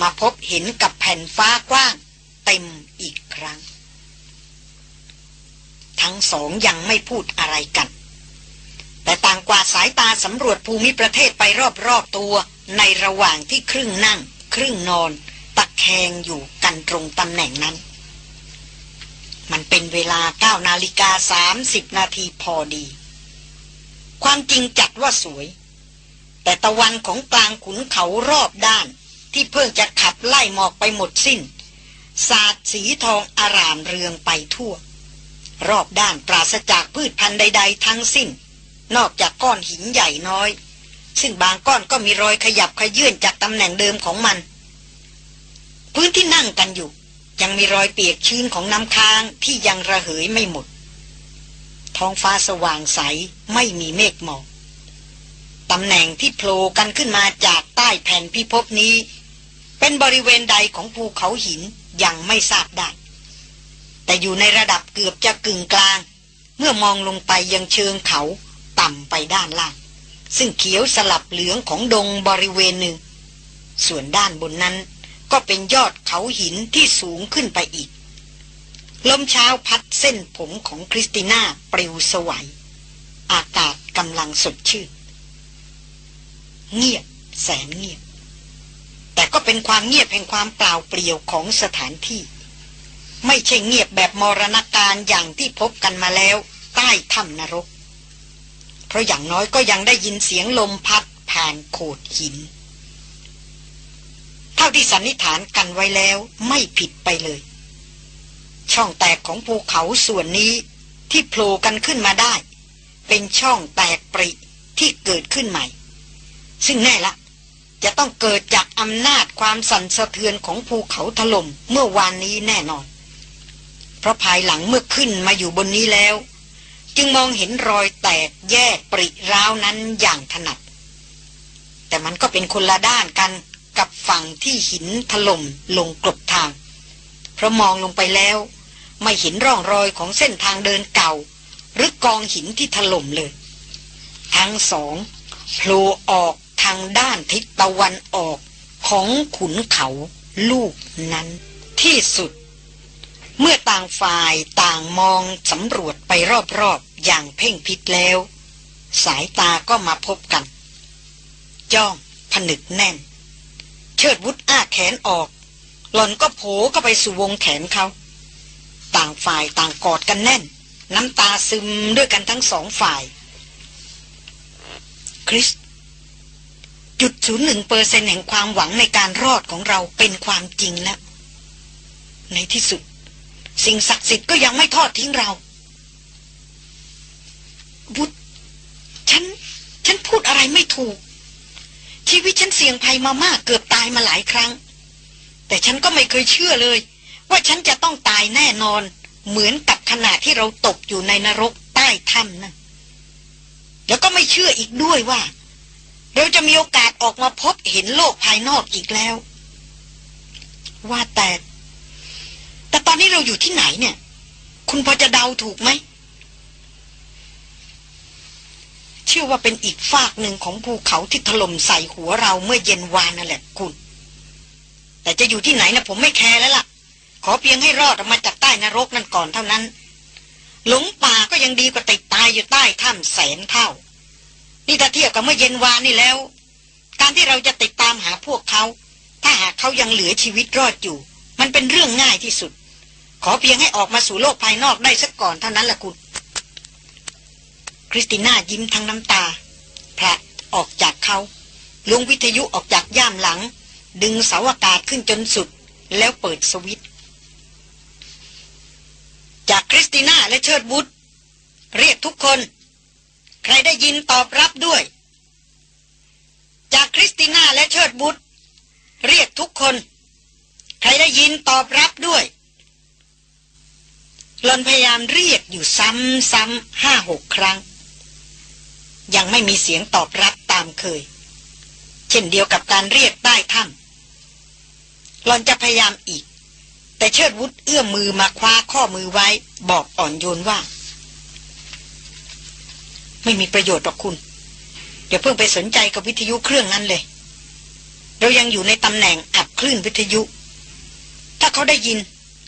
มาพบเห็นกับแผ่นฟ้ากว้าง เต็มอีกครั้ง ทั้งสองยังไม่พูดอะไรกัน แต่ต่างกว่าสายตาสำรวจภูมิประเทศไปรอบๆตัวในระหว่างที่ครึ่งนั่ง ครึ่งนอน ตะแคงอยู่กันตรงตำแหน่งนั้น มันเป็นเวลาเก้านาฬิกาสามสิบนาทีพอดี ความจริงจัดว่าสวย แต่ตะวันของกลางขุนเขารอบด้าน ที่เพิ่งจะขับไล่หมอกไปหมดสิน้น สาดสีทองอารามเรืองไปทั่ว รอบด้านปราศจากพืชพันธุ์ใด ๆ ทั้งสิ้น นอกจากก้อนหินใหญ่น้อย ซึ่งบางก้อนก็มีรอยขยับขยื่นจากตำแหน่งเดิมของมัน พื้นที่นั่งกันอยู่ ยังมีรอยเปียกชื้นของน้ำค้างที่ยังระเหยไม่หมด ท้องฟ้าสว่างใสไม่มีเมฆหมอก ตำแหน่งที่โผล่กันขึ้นมาจากใต้แผ่นพิภพนี้ เป็นบริเวณใดของภูเขาหินยังไม่ทราบได้ แต่อยู่ในระดับเกือบจะกึ่งกลาง เมื่อมองลงไปยังเชิงเขาต่ำไปด้านล่าง ซึ่งเขียวสลับเหลืองของดงบริเวณหนึ่ง ส่วนด้านบนนั้นก็เป็นยอดเขาหินที่สูงขึ้นไปอีก ลมเช้าพัดเส้นผมของคริสติน่าปลิวสวัยอากาศกำลังสดชื่น เงียบแสนเงียบ แต่ก็เป็นความเงียบแห่งความเปล่าเปลี่ยวของสถานที่ ไม่ใช่เงียบแบบมรณาการอย่างที่พบกันมาแล้ว ใต้ถ้ำนรก เพราะอย่างน้อยก็ยังได้ยินเสียงลมพัดผ่านโขดหิน เท่าที่สันนิษฐานกันไว้แล้วไม่ผิดไปเลย ช่องแตกของภูเขาส่วนนี้ที่โผล่กันขึ้นมาได้ เป็นช่องแตกปริที่เกิดขึ้นใหม่ ซึ่งแน่ละ จะต้องเกิดจากอำนาจความสั่นสะเทือนของภูเขาถล่มเมื่อวานนี้แน่นอน เพราะภายหลังเมื่อขึ้นมาอยู่บนนี้แล้ว จึงมองเห็นรอยแตกแยกปริร้าวนั้นอย่างถนัด แต่มันก็เป็นคนละด้านกันกับฝั่งที่หินถล่มลงกลบทาง เพราะมองลงไปแล้ว ไม่เห็นร่องรอยของเส้นทางเดินเก่า หรือกองหินที่ถล่มเลย ทั้งสองโผล่ออกทางด้านทิศตะวันออกของขุนเขาลูกนั้น ที่สุด เมื่อต่างฝ่ายต่างมองสำรวจไปรอบๆอย่างเพ่งพิษแล้ว สายตาก็มาพบกัน จ้องผนึกแน่น เชิดวุฒอ้าแขนออก หล่อนก็โผก็ไปสู่วงแขนเขา ต่างฝ่ายต่างกอดกันแน่น น้ำตาซึมด้วยกันทั้งสองฝ่าย คริส จุดศูนย์หนึ่งเปอร์เซ็นแห่งความหวังในการรอดของเราเป็นความจริงแล้ว ในที่สุด สิ่งศักดิ์สิทธิ์ก็ยังไม่ทอดทิ้งเรา บุตรฉัน ฉันพูดอะไรไม่ถูก ชีวิตฉันเสี่ยงภัยมามากเกือบตายมาหลายครั้ง แต่ฉันก็ไม่เคยเชื่อเลย ว่าฉันจะต้องตายแน่นอน เหมือนกับขณะที่เราตกอยู่ในนรกใต้ถ้ำนั่นแล้วก็ไม่เชื่ออีกด้วยว่า เราจะมีโอกาสออกมาพบเห็นโลกภายนอกอีกแล้ว ว่าแต่ แต่ตอนนี้เราอยู่ที่ไหนเนี่ย คุณพอจะเดาถูกไหม เชื่อว่าเป็นอีกฝากหนึ่งของภูเขาที่ถล่มใส่หัวเราเมื่อเย็นวานนั่นแหละคุณ แต่จะอยู่ที่ไหนนะผมไม่แคร์แล้วล่ะ ขอเพียงให้รอดออกมาจากใต้นรกนั่นก่อนเท่านั้น หลงป่าก็ยังดีกว่าติดตายอยู่ใต้ถ้ำแสนเท่า นี่ถ้าเทียบกับเมื่อเย็นวานนี่แล้ว การที่เราจะติดตามหาพวกเขา ถ้าหากเขายังเหลือชีวิตรอดอยู่ มันเป็นเรื่องง่ายที่สุด ขอเพียงให้ออกมาสู่โลกภายนอกได้สักก่อนเท่านั้นแหละคุณคริสติน่ายิ้มทั้งน้ำตาพระออกจากเขาลงวิทยุออกจากย่ามหลัง ดึงเสาอากาศขึ้นจนสุด แล้วเปิดสวิตจากคริสติน่าและเชิดบุตรเรียกทุกคน ใครได้ยินตอบรับด้วย จากคริสติน่าและเชิดบุตร เรียกทุกคน ใครได้ยินตอบรับด้วยหลอนพยายามเรียกอยู่ซ้ำๆห้าหกครั้ง ยังไม่มีเสียงตอบรับตามเคย เช่นเดียวกับการเรียกใต้ถ้ำหลอนจะพยายามอีก แต่เชิดวุฒเอื้อมมือมาคว้าข้อมือไว้ บอกอ่อนโยนว่า ไม่มีประโยชน์หรอกคุณ อย่าเพิ่งไปสนใจกับวิทยุเครื่องนั้นเลย เรายังอยู่ในตำแหน่งอับคลื่นวิทยุ ถ้าเขาได้ยิน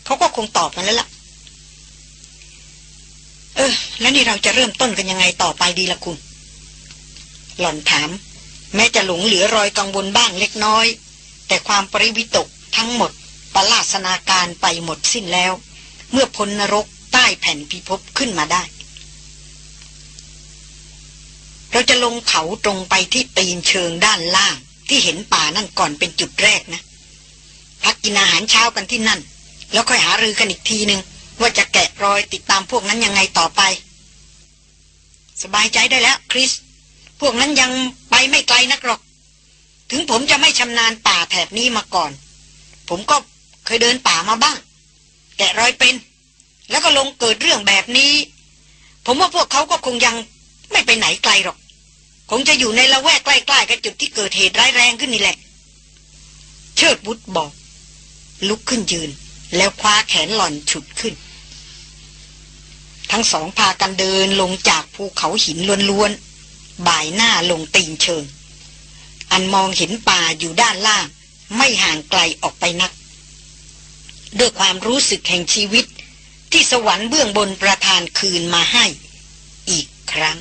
เขาก็คงตอบมาแล้วล่ะ เออ แล้วนี่เราจะเริ่มต้นกันยังไงต่อไปดีละคุณ หล่อนถาม แม้จะหลงเหลือรอยกังวลบ้างเล็กน้อย แต่ความปริวิตกทั้งหมดประลาสนาการไปหมดสิ้นแล้ว เมื่อพ้นนรกใต้แผ่นพิภพขึ้นมาได้ เราจะลงเขาตรงไปที่ตีนเชิงด้านล่าง ที่เห็นป่านั่นก่อนเป็นจุดแรกนะ พักกินอาหารเช้ากันที่นั่น แล้วค่อยหารือกันอีกทีหนึ่งว่าจะแกะรอยติดตามพวกนั้นยังไงต่อไป สบายใจได้แล้วคริส พวกนั้นยังไปไม่ไกลนักหรอก ถึงผมจะไม่ชำนาญป่าแถบนี้มาก่อน ผมก็เคยเดินป่ามาบ้าง แกะรอยเป็น แล้วก็ลงเกิดเรื่องแบบนี้ ผมว่าพวกเขาก็คงยังไม่ไปไหนไกลหรอก คงจะอยู่ในละแวกใกล้ๆกับจุดที่เกิดเหตุร้ายแรงขึ้นนี่แหละ เชิดบุตรบอก ลุกขึ้นยืน แล้วคว้าแขนหล่อนฉุดขึ้น ทั้งสองพากันเดินลงจากภูเขาหินล้วนๆ บ่ายหน้าลงตีนเชิง อันมองเห็นป่าอยู่ด้านล่าง ไม่ห่างไกลออกไปนัก ด้วยความรู้สึกแห่งชีวิตที่สวรรค์เบื้องบนประทานคืนมาให้ อีกครั้ง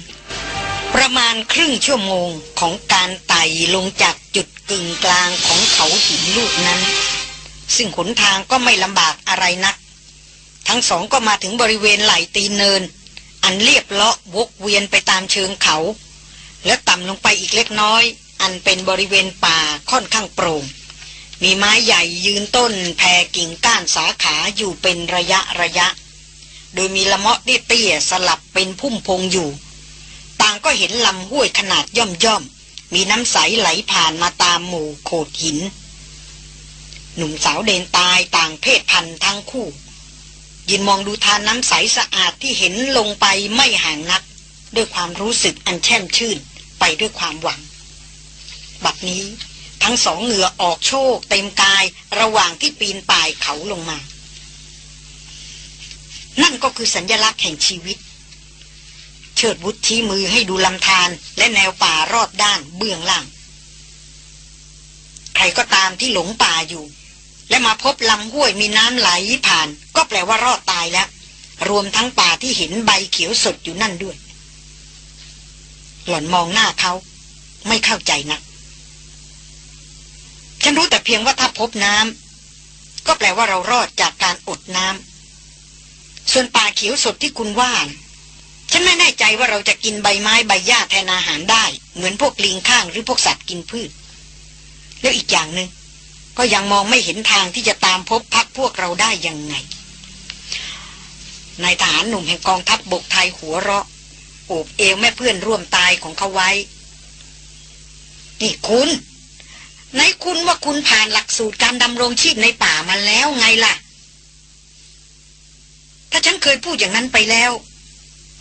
ประมาณครึ่งชั่วโมงของการไต่ลงจากจุดกึ่งกลางของเขาหินลูกนั้น ซึ่งขนทางก็ไม่ลำบากอะไรนัก ทั้งสองก็มาถึงบริเวณไหลตีนเนิน อันเรียบเลาะวกเวียนไปตามเชิงเขา และต่ำลงไปอีกเล็กน้อย อันเป็นบริเวณป่าค่อนข้างโปร่ง มีไม้ใหญ่ยืนต้นแผ่กิ่งก้านสาขาอยู่เป็นระยะระยะ โดยมีละเมาะเตี้ยสลับเป็นพุ่มพงอยู่ ต่างก็เห็นลำห้วยขนาดย่อมย่อม มีน้ำใสไหลผ่านมาตามหมู่โขดหิน หนุ่มสาวเดนตายต่างเพศพันธุ์ทั้งคู่ ยืนมองดูทานน้ำใสสะอาดที่เห็นลงไปไม่ห่างนัก ด้วยความรู้สึกอันแช่มชื่นไปด้วยความหวัง บัดนี้ทั้งสองเหงื่อออกโชกเต็มกายระหว่างที่ปีนป่ายเขาลงมา นั่นก็คือสัญญลักษณ์แห่งชีวิต เชิดบุตรชี้มือให้ดูลำธารและแนวป่ารอบด้านเบื้องล่าง ใครก็ตามที่หลงป่าอยู่ และมาพบลำห้วยมีน้ำไหลผ่าน ก็แปลว่ารอดตายแล้ว รวมทั้งป่าที่เห็นใบเขียวสดอยู่นั่นด้วย หล่อนมองหน้าเขาไม่เข้าใจนะฉันรู้แต่เพียงว่าถ้าพบน้ำก็แปลว่าเรารอดจากการอดน้ำส่วนป่าเขียวสดที่คุณว่าน ฉันไม่แน่ใจว่าเราจะกินใบไม้ใบหญ้าแทนอาหารได้ เหมือนพวกลิงข้างหรือพวกสัตว์กินพืช แล้วอีกอย่างหนึง่งก็ยังมองไม่เห็นทางที่จะตามพบพักพวกเราได้ยังไงนายทหารหนุ่มแห่งกองทัพบบกไทยหัวเราะโอบเอวแม่เพื่อนร่วมตายของเขาไว้ นี่คุณไหนคุณว่าคุณผ่านหลักสูตรการดำรงชีพในป่ามาแล้วไงล่ะ ถ้าฉันเคยพูดอย่างนั้นไปแล้ว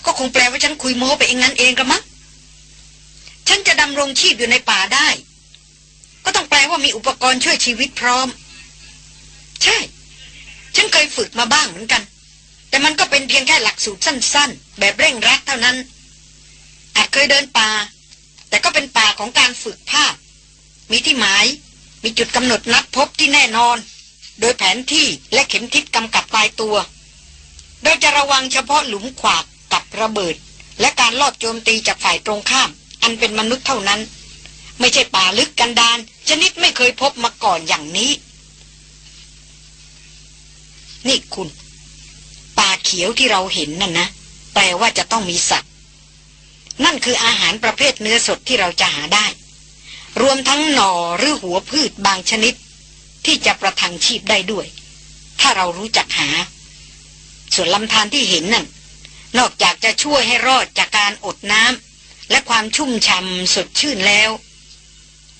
ก็คงแปลว่าฉันคุยโม้ไปเองนั้นเองกระมังฉันจะดำรงชีพอยู่ในป่าได้ ก็ต้องแปลว่ามีอุปกรณ์ช่วยชีวิตพร้อม ใช่ ฉันเคยฝึกมาบ้างเหมือนกัน แต่มันก็เป็นเพียงแค่หลักสูตรสั้น ๆ แบบเร่งรัดเท่านั้น อาจเคยเดินป่า แต่ก็เป็นป่าของการฝึกภาพ มีที่หมาย มีจุดกำหนดนัดพบที่แน่นอน โดยแผนที่และเข็มทิศกำกับปลายตัว โดยจะระวังเฉพาะหลุมขวาก กับระเบิด และการลอบโจมตีจากฝ่ายตรงข้าม อันเป็นมนุษย์เท่านั้น ไม่ใช่ป่าลึกกันดานชนิดไม่เคยพบมาก่อนอย่างนี้ นี่คุณ ป่าเขียวที่เราเห็นนั่นนะ แปลว่าจะต้องมีสัตว์ นั่นคืออาหารประเภทเนื้อสดที่เราจะหาได้ รวมทั้งหน่อหรือหัวพืชบางชนิด ที่จะประทังชีพได้ด้วย ถ้าเรารู้จักหา ส่วนลำธารที่เห็นนั่น นอกจากจะช่วยให้รอดจากการอดน้ำและความชุ่มช่ำสดชื่นแล้ว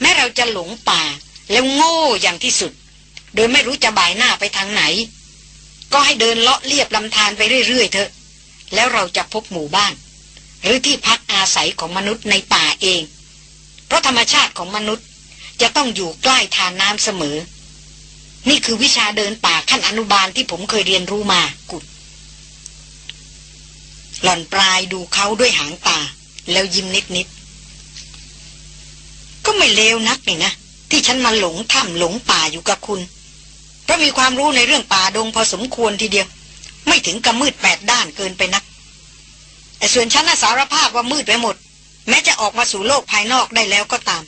แม้เราจะหลงป่าแล้วโง่อย่างที่สุด โดยไม่รู้จะบ่ายหน้าไปทางไหน ก็ให้เดินเลาะเลียบลำธารไปเรื่อยๆเถอะ แล้วเราจะพบหมู่บ้าน หรือที่พักอาศัยของมนุษย์ในป่าเอง เพราะธรรมชาติของมนุษย์จะต้องอยู่ใกล้ทานน้ำเสมอ นี่คือวิชาเดินป่าขั้นอนุบาลที่ผมเคยเรียนรู้มากุด หล่อนปลายดูเขาด้วยหางตา แล้วยิ้มนิดๆก็ไม่เลวนักนี่นะ ที่ฉันมาหลงถ้ำหลงป่าอยู่กับคุณ เพราะมีความรู้ในเรื่องป่าดงพอสมควรทีเดียว ไม่ถึงกับมืดแปดด้านเกินไปนัก แต่ส่วนฉันน่ะสารภาพว่ามืดไปหมด แม้จะออกมาสู่โลกภายนอกได้แล้วก็ตาม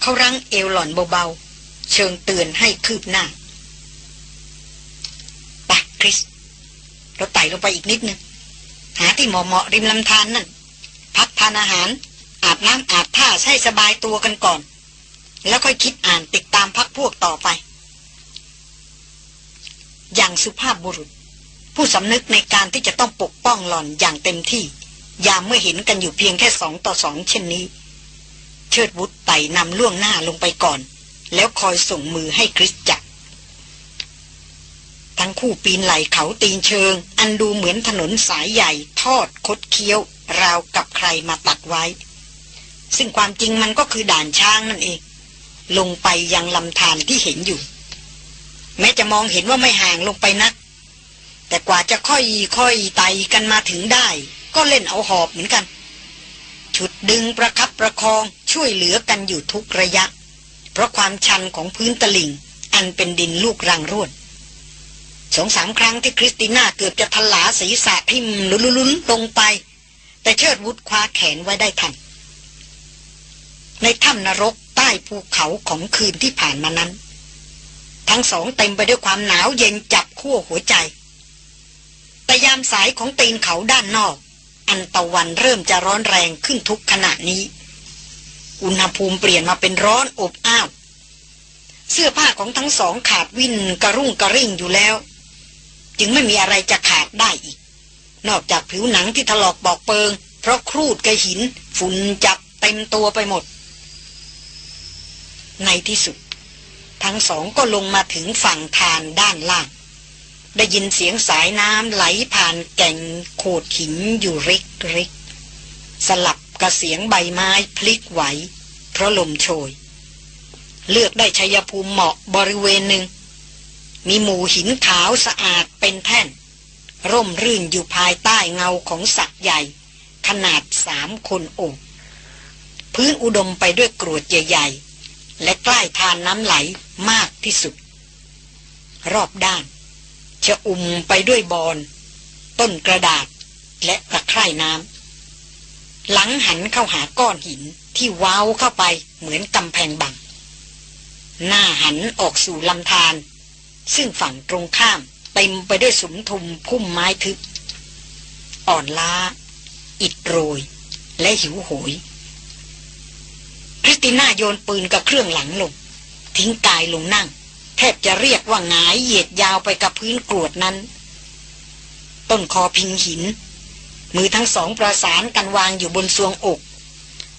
เขารั้งเอวหล่อนเบาๆ เชิงเตือนให้คืบหน้าปคริส เราไต่ลงไปอีกนิดนึง หาที่เหมาะๆริมลำธารนนั่น พักทานอาหาร อาบน้ำอาบท่าให้สบายตัวกันก่อน แล้วค่อยคิดอ่านติดตามพักพวกต่อไป อย่างสุภาพบุรุษ ผู้สำนึกในการที่จะต้องปกป้องหล่อนอย่างเต็มที่ ยามเมื่อเห็นกันอยู่เพียงแค่สองต่อสองเช่นนี้ เชิดวุฒไต่นำล่วงหน้าลงไปก่อน แล้วคอยส่งมือให้คริสจัก ทั้งคู่ปีนไหลเขาตีนเชิง อันดูเหมือนถนนสายใหญ่ทอดคดเคี้ยว ราวกับใครมาตัดไว้ ซึ่งความจริงมันก็คือด่านช้างนั่นเอง ลงไปยังลำธารที่เห็นอยู่ แม้จะมองเห็นว่าไม่ห่างลงไปนัก แต่กว่าจะค่อยค่อยไต่กันมาถึงได้ ก็เล่นเอาหอบเหมือนกัน ฉุดดึงประคับประคองช่วยเหลือกันอยู่ทุกระยะ เพราะความชันของพื้นตลิ่ง อันเป็นดินลูกรังร่วน สองสามครั้งที่คริสติน่าเกือบจะทลาศีรษะทิ่มลุ้นๆลงไป แต่เชิดวุฒคว้าแขนไว้ได้ทัน ในถ้ำนรกใต้ภูเขาของคืนที่ผ่านมานั้น ทั้งสองเต็มไปด้วยความหนาวเย็นจับขั้วหัวใจ แต่ยามสายของตีนเขาด้านนอก อันตะวันเริ่มจะร้อนแรงขึ้นทุกขณะนี้ อุณหภูมิเปลี่ยนมาเป็นร้อนอบอ้าวเสื้อผ้าของทั้งสองขาดวิ่นกระรุ่งกระริ่งอยู่แล้ว จึงไม่มีอะไรจะขาดได้อีก นอกจากผิวหนังที่ถลอกบอกเปิง เพราะครูดกระหิน ฝุ่นจับเต็มตัวไปหมด ในที่สุด ทั้งสองก็ลงมาถึงฝั่งทานด้านล่าง ได้ยินเสียงสายน้ำไหลผ่านแก่งโขดหินอยู่ริกริกสลับกับเสียงใบไม้พลิกไหว เพราะลมโชย เลือกได้ชัยภูมิเหมาะบริเวณหนึ่ง มีหมู่หินขาวสะอาดเป็นแท่น ร่มรื่นอยู่ภายใต้เงาของสัตว์ใหญ่ ขนาดสามคนโอบพื้นอุดมไปด้วยกรวดใหญ่ ๆ และใกล้ทานน้ำไหลมากที่สุด รอบด้านจะอุ่มไปด้วยบอน ต้นกระดาษและตะไคร่น้ำหลังหันเข้าหาก้อนหินที่ว้าวเข้าไปเหมือนกำแพงบัง หน้าหันออกสู่ลำธาร ซึ่งฝั่งตรงข้ามเต็มไปด้วยสุมทุมพุ่มไม้ทึบ อ่อนล้า อิดโรย และหิวโหย คริสติน่าโยนปืนกับเครื่องหลังลง ทิ้งกายลงนั่ง แทบจะเรียกว่าหงายเหยียดยาวไปกับพื้นกรวดนั้น ต้นคอพิงหิน มือทั้งสองประสานกันวางอยู่บนซวงอก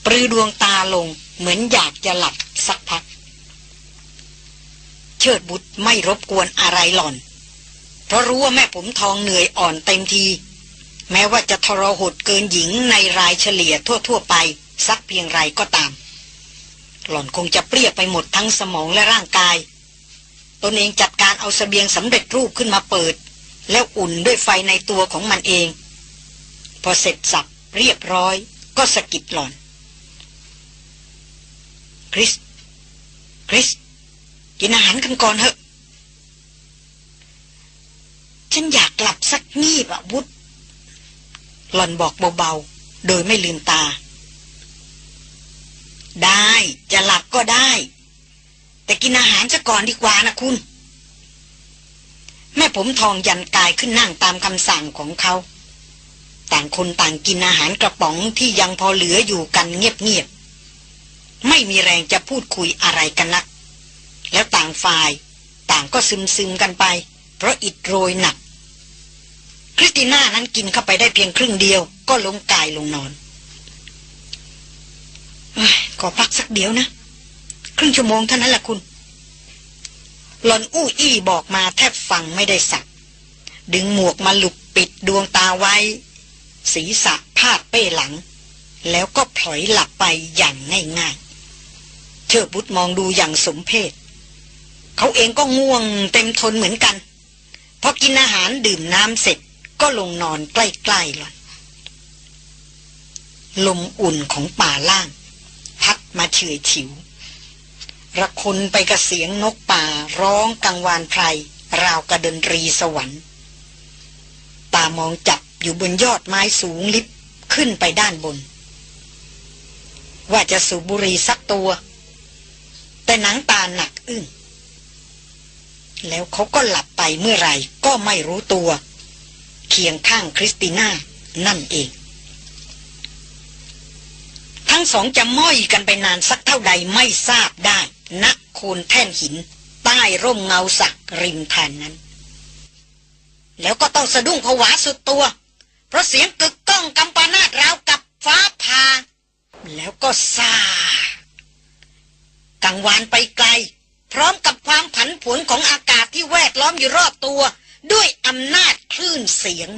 ปรือดวงตาลงเหมือนอยากจะหลับสักพัก เชิดบุตรไม่รบกวนอะไรหล่อน เพราะรู้ว่าแม่ผมทองเหนื่อยอ่อนเต็มที แม้ว่าจะทรหดเกินหญิงในรายเฉลี่ยทั่ว ๆ ไป สักเพียงไรก็ตาม หล่อนคงจะเปรียบไปหมดทั้งสมองและร่างกาย ตนเองจัดการเอาสเสบียงสำเร็จรูปขึ้นมาเปิด แล้วอุ่นด้วยไฟในตัวของมันเอง พอเสร็จสับเรียบร้อย ก็สกิดหล่อนคริส คริส กินอาหารกันก่อนเถอะ ฉันอยากหลับสักงีบอะวุฒหล่อนบอกเบาๆ โดยไม่ลืมตา ได้จะหลับก็ได้ แต่กินอาหารซะก่อนดีกว่านะคุณ แม่ผมทองยันกายขึ้นนั่งตามคำสั่งของเขา ต่างคนต่างกินอาหารกระป๋องที่ยังพอเหลืออยู่กันเงียบๆ ไม่มีแรงจะพูดคุยอะไรกันนัก แล้วต่างฝ่ายต่างก็ซึมซึมกันไป เพราะอิดโรยหนัก คริสติน่านั้นกินเข้าไปได้เพียงครึ่งเดียว ก็ลงกายลงนอนขอพักสักเดียวนะ ครึ่งชั่วโมงเท่านั้นแหละคุณหลอนอู้อี้บอกมาแทบฟังไม่ได้สัก ดึงหมวกมาหลุกปิดดวงตาไว้ ศีรษะพาดเป้หลัง แล้วก็พลอยหลับไปอย่างง่ายๆเชิดบุตรมองดูอย่างสมเพศ เขาเองก็ง่วงเต็มทนเหมือนกันพอกินอาหารดื่มน้ำเสร็จก็ลงนอนใกล้ๆหลอนลมอุ่นของป่าล่าง พัดมาเฉยฉิว ระคนไปกับเสียงนกป่าร้องกังวานไพรราวกระดนรีสวรรค์ ตามองจับอยู่บนยอดไม้สูงลิบขึ้นไปด้านบน ว่าจะสูบบุรีสักตัว แต่หนังตาหนักอึ้ง แล้วเขาก็หลับไปเมื่อไรก็ไม่รู้ตัว เคียงข้างคริสติน่านั่นเอง ทั้งสองจะม้อยกันไปนานสักเท่าใดไม่ทราบได้ณโคนแท่นหิน ใต้ร่มเงาสักริมทานนั้น แล้วก็ต้องสะดุ้งผวาสุดตัว เพราะเสียงกึกก้องกำปานาตราวกับฟ้าผ่าแล้วก็ซากังวานไปไกล พร้อมกับความผันผวนของอากาศที่แวดล้อมอยู่รอบตัว ด้วยอำนาจคลื่นเสียง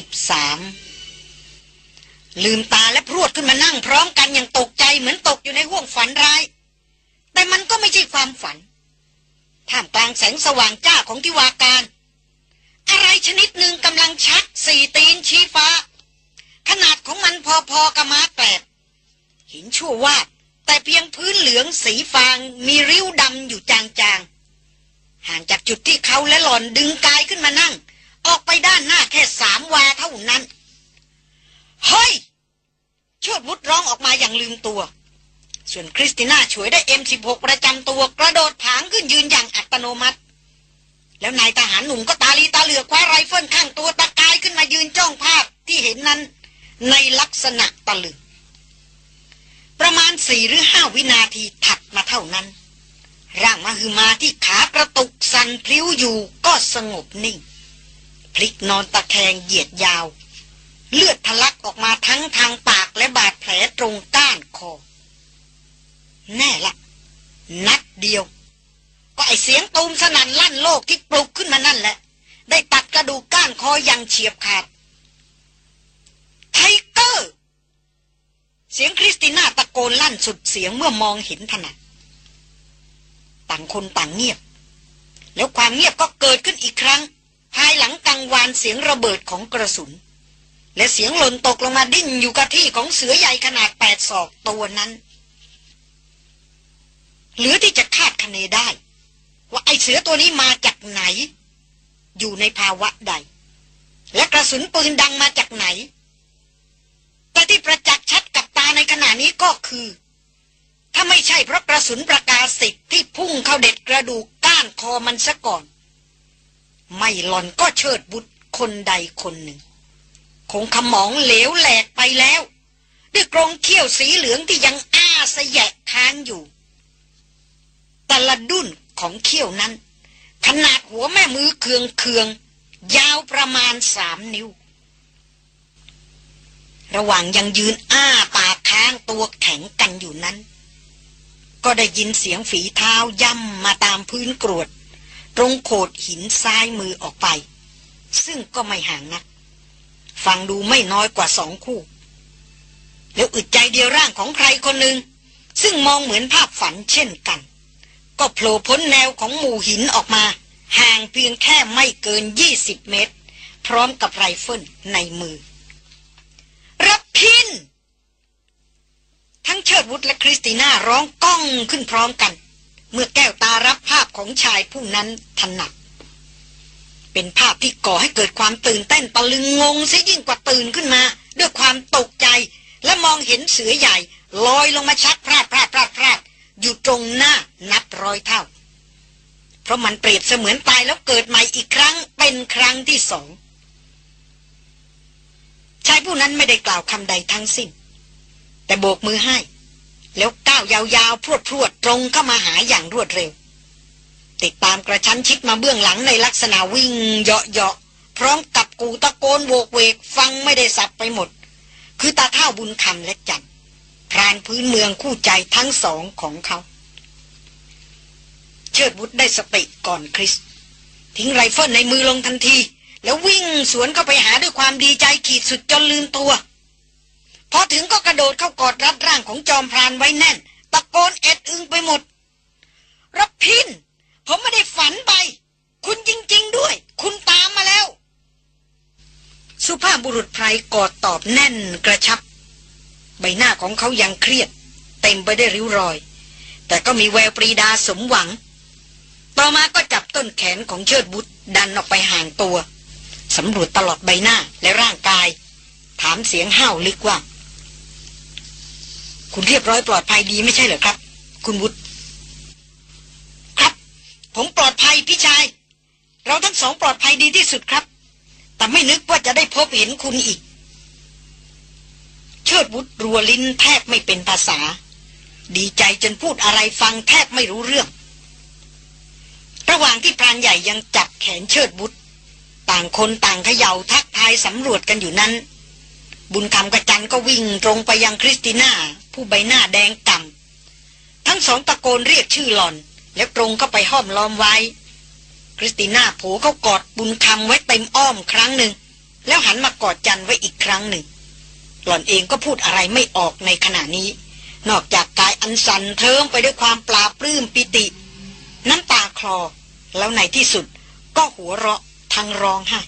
83 ลืมตาและพรวดขึ้นมานั่งพร้อมกันอย่างตกใจเหมือนตกอยู่ในห่วงฝันร้าย แต่มันก็ไม่ใช่ความฝัน ท่ามกลางแสงสว่างจ้าของทิวาการ อะไรชนิดหนึ่งกำลังชักสี่ตีนชี้ฟ้า ขนาดของมันพอๆกับม้าแกลบหินชั่ววาด แต่เพียงพื้นเหลืองสีฟางมีริ้วดำอยู่จางๆ ห่างจากจุดที่เขาและหล่อนดึงกายขึ้นมานั่ง ออกไปด้านหน้าแค่สามวาเท่านั้น เฮ้ยเชิดวุธร้องออกมาอย่างลืมตัว ส่วนคริสติน่าฉวยได้ M สิบหกประจำตัวกระโดดผางขึ้นยืนอย่างอัตโนมัติ แล้วนายทหารหนุ่มก็ตาลีตาเหลือกคว้าไรเฟิลข้างตัวตะกายขึ้นมายืนจ้องภาพที่เห็นนั้น ในลักษณะตะลึง ประมาณสี่หรือห้าวินาทีถัดมาเท่านั้น ร่างมาคือมาที่ขากระตุกสั่นพลิ้วอยู่ก็สงบนิ่ง พลิกนอนตะแคงเหยียดยาว เลือดทะลักออกมาทั้งทางปากและบาดแผลตรงก้านคอ แน่ละ นัดเดียว ก็ไอ้เสียงตูมสนั่นลั่นโลกที่ปลุกขึ้นมานั่นแหละ ได้ตัดกระดูกก้านคออย่างเฉียบขาด Tiger เสียงคริสติน่าตะโกนลั่นสุดเสียงเมื่อมองเห็นถนัดต่างคนต่างเงียบ แล้วความเงียบก็เกิดขึ้นอีกครั้ง ภายหลังกังวานเสียงระเบิดของกระสุน และเสียงหล่นตกลงมาดิ้นอยู่กับที่ของเสือใหญ่ขนาดแปดศอกตัวนั้น เหลือที่จะคาดคะเนได้ ว่าไอเสือตัวนี้มาจากไหน อยู่ในภาวะใด และกระสุนปืนดังมาจากไหนแต่ที่ประจักษ์ชัดาในขณะนี้ก็คือ ถ้าไม่ใช่เพราะกระสุนประกาศสิทธิ์ที่พุ่งเข้าเด็ดกระดูกก้านคอมันซะก่อน ไม่หลอนก็เชิดบุตรคนใดคนหนึ่ง คงขมองเหลวแหลกไปแล้ว ด้วยกรงเขี้ยวสีเหลืองที่ยังอ้าสยะค้างอยู่แต่ละดุนของเขี้ยวนั้น ขนาดหัวแม่มือเคืองเคืองยาวประมาณสามนิ้ว ระหว่างยังยืนอ้าปากค้างตัวแข็งกันอยู่นั้น ก็ได้ยินเสียงฝีเท้าย่ำมาตามพื้นกรวด ตรงโขดหินซ้ายมือออกไป ซึ่งก็ไม่ห่างนัก ฟังดูไม่น้อยกว่าสองคู่ แล้วอึดใจเดียวร่างของใครคนหนึ่ง ซึ่งมองเหมือนภาพฝันเช่นกัน ก็โผล่พ้นแนวของหมู่หินออกมา ห่างเพียงแค่ไม่เกินยี่สิบเมตร พร้อมกับไรเฟิลในมือ รพินทร์ ทั้งเชิดวุธและคริสติน่าร้องก้องขึ้นพร้อมกัน เมื่อแก้วตารับภาพของชายผู้นั้นถนัดเป็นภาพที่ก่อให้เกิดความตื่นเต้นตะลึงงงซะยิ่งกว่าตื่นขึ้นมา ด้วยความตกใจ และมองเห็นเสือใหญ่ลอยลงมาชักพราดพราดพราดพราดอยู่ตรงหน้านับร้อยเท่า เพราะมันเปรียบเสมือนตายแล้วเกิดใหม่อีกครั้งเป็นครั้งที่สอง ชายผู้นั้นไม่ได้กล่าวคำใดทั้งสิ้น แต่โบกมือให้ แล้วก้าวยาวๆ พรวดพรวดตรงเข้ามาหาอย่างรวดเร็ว ติดตามกระชั้นชิดมาเบื้องหลังในลักษณะวิ่งเหาะเหาะพร้อมกับกูตะโกนโวกเวกฟังไม่ได้สับไปหมด คือตาเท่าบุญคำและจันพรานพื้นเมืองคู่ใจทั้งสองของเขา เชิดบุตรได้สติก่อนคริส ทิ้งไรเฟิลในมือลงทันที แล้ววิ่งสวนเข้าไปหาด้วยความดีใจขีดสุดจนลืมตัว พอถึงก็กระโดดเข้ากอดรัดร่างของจอมพรานไว้แน่น ตะโกนเอ็ดอึงไปหมดรับพิน ผมไม่ได้ฝันไป คุณจริง ๆ ด้วย คุณตามมาแล้ว สุภาพบุรุษไพรกอดตอบแน่นกระชับ ใบหน้าของเขายังเครียด เต็มไปได้วยริ้วรอย แต่ก็มีแววปรีดาสมหวัง ต่อมาก็จับต้นแขนของเชิดบุตรดันออกไปห่างตัว สำรวจตลอดใบหน้าและร่างกาย ถามเสียงห้าวลึกว่า คุณเรียบร้อยปลอดภัยดีไม่ใช่เหรอครับ คุณวุฒิครับ ผมปลอดภัยพี่ชาย เราทั้งสองปลอดภัยดีที่สุดครับ แต่ไม่นึกว่าจะได้พบเห็นคุณอีก เชิดบุตรรัวลิ้นแทบไม่เป็นภาษา ดีใจจนพูดอะไรฟังแทบไม่รู้เรื่อง ระหว่างที่พรานใหญ่ยังจับแขนเชิดบุตร ต่างคนต่างเขย่าทักทายสำรวจกันอยู่นั้น บุญคำกระจันก็วิ่งตรงไปยังคริสติน่า ผู้ใบหน้าแดงก่ำทั้งสองตะโกนเรียกชื่อหล่อน แล้วตรงเข้าไปห้อมล้อมไว้ คริสติน่าโผเขากอดบุญคำไว้เต็มอ้อมครั้งหนึ่ง แล้วหันมากอดจันไว้อีกครั้งหนึ่ง หล่อนเองก็พูดอะไรไม่ออกในขณะนี้ นอกจากกายอันสันเทิมไปด้วยความปลาปลื้มปิติ น้ำตาคลอแล้วในที่สุดก็หัวเราะ ทั้งร้องไห้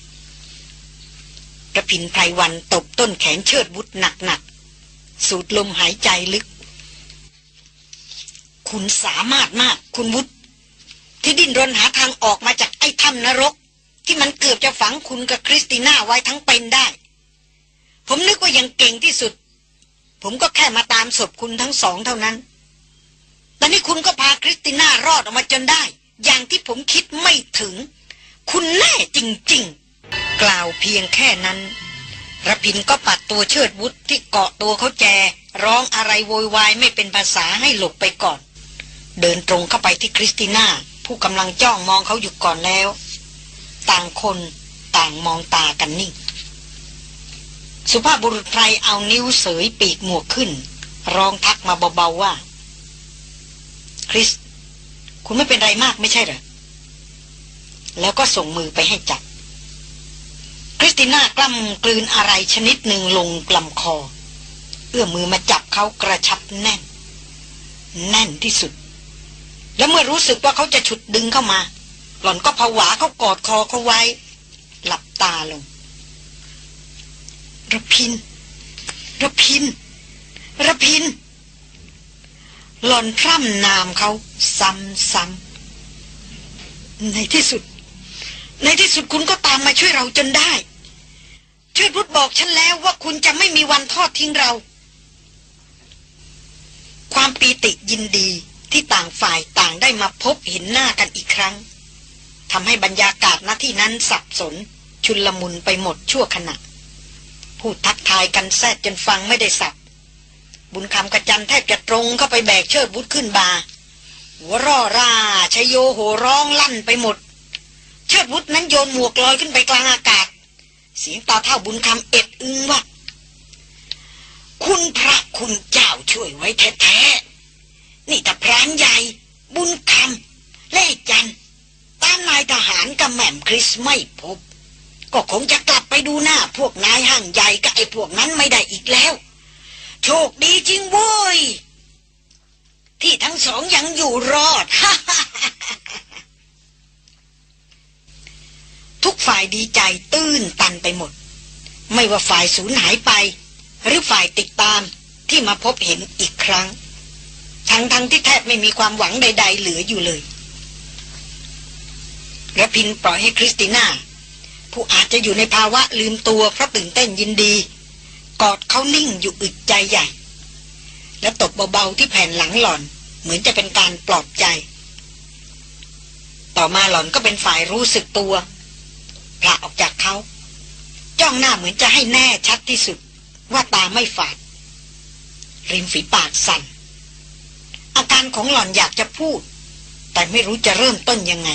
กระพินไพรวันตบต้นแขนเชิดบุตรหนักๆ สูดลมหายใจลึก คุณสามารถมากคุณวุฒที่ดิ้นรนหาทางออกมาจากไอ้ถ้ำนรก ที่มันเกือบจะฝังคุณกับคริสติน่าไว้ทั้งเป็นได้ ผมนึกว่ายังเก่งที่สุด ผมก็แค่มาตามศพคุณทั้งสองเท่านั้นแต่นี่คุณก็พาคริสติน่ารอดออกมาจนได้ อย่างที่ผมคิดไม่ถึง คุณแน่จริง ๆ กล่าวเพียงแค่นั้นระพินก็ปัดตัวเชิดวุฒที่เกาะตัวเขาแจ ร้องอะไรโวยวายไม่เป็นภาษาให้หลบไปก่อน เดินตรงเข้าไปที่คริสติน่า ผู้กำลังจ้องมองเขาอยู่ก่อนแล้ว ต่างคนต่างมองตากันนิ่งสุภาพบุรุษไพรเอานิ้วเสยปีกหมวกขึ้น ร้องทักมาเบาๆว่า คริส คุณไม่เป็นไรมากไม่ใช่เหรอ แล้วก็ส่งมือไปให้จับ คริสติน่ากล้ำกลืนอะไรชนิดหนึ่งลงกลำคอ เอื้อมมือมาจับเขากระชับแน่น แน่นที่สุด แล้วเมื่อรู้สึกว่าเขาจะฉุดดึงเข้ามา หล่อนก็ผวาเขากอดคอเขาไว้ หลับตาลงระพินระพินระพิน หล่อนพร่ำนามเขาซ้ำๆในที่สุด ในที่สุดคุณก็ตามมาช่วยเราจนได้ช่วยพุทธบอกฉันแล้วว่าคุณจะไม่มีวันทอดทิ้งเรา ความปีติยินดีที่ต่างฝ่ายต่างได้มาพบเห็นหน้ากันอีกครั้งทำให้บรรยากาศณที่นั้นสับสน ชุนลมุนไปหมดชั่วขณะพูดทักทายกันแซดจนฟังไม่ได้สับบุญคำกระจันแทบจะตรงเข้าไปแบกเชิดบุตรขึ้นบาหัวร่อร่าชโยโหร้องลั่นไปหมด เชิดบุตรนั้นโยนหมวกลอยขึ้นไปกลางอากาศ เสียงตาเท่าบุญคำเอ็ดอึงว่าคุณพระคุณเจ้าช่วยไว้แท้ๆ นี่แต่พรานใหญ่ บุญคำเล่จันตามนายทหารกับแม่มคริสไม่พบ ก็คงจะกลับไปดูหน้า พวกนายห้างใหญ่กับไอ้พวกนั้นไม่ได้อีกแล้ว โชคดีจริงโว้ย ที่ทั้งสองยังอยู่รอด ทุกฝ่ายดีใจตื้นตันไปหมด ไม่ว่าฝ่ายสูญหายไป หรือฝ่ายติดตามที่มาพบเห็นอีกครั้ง ทั้งทั้งที่แทบไม่มีความหวังใด ๆ เหลืออยู่เลยระพินปล่อยให้คริสติน่า ผู้อาจจะอยู่ในภาวะลืมตัวเพราะตื่นเต้นยินดี กอดเขานิ่งอยู่อึดใจใหญ่ แล้วตบเบาๆที่แผ่นหลังหล่อน เหมือนจะเป็นการปลอบใจ ต่อมาหล่อนก็เป็นฝ่ายรู้สึกตัว พละออกจากเขา จ้องหน้าเหมือนจะให้แน่ชัดที่สุด ว่าตาไม่ฝาด ริมฝีปากสั่น อาการของหล่อนอยากจะพูด แต่ไม่รู้จะเริ่มต้นยังไง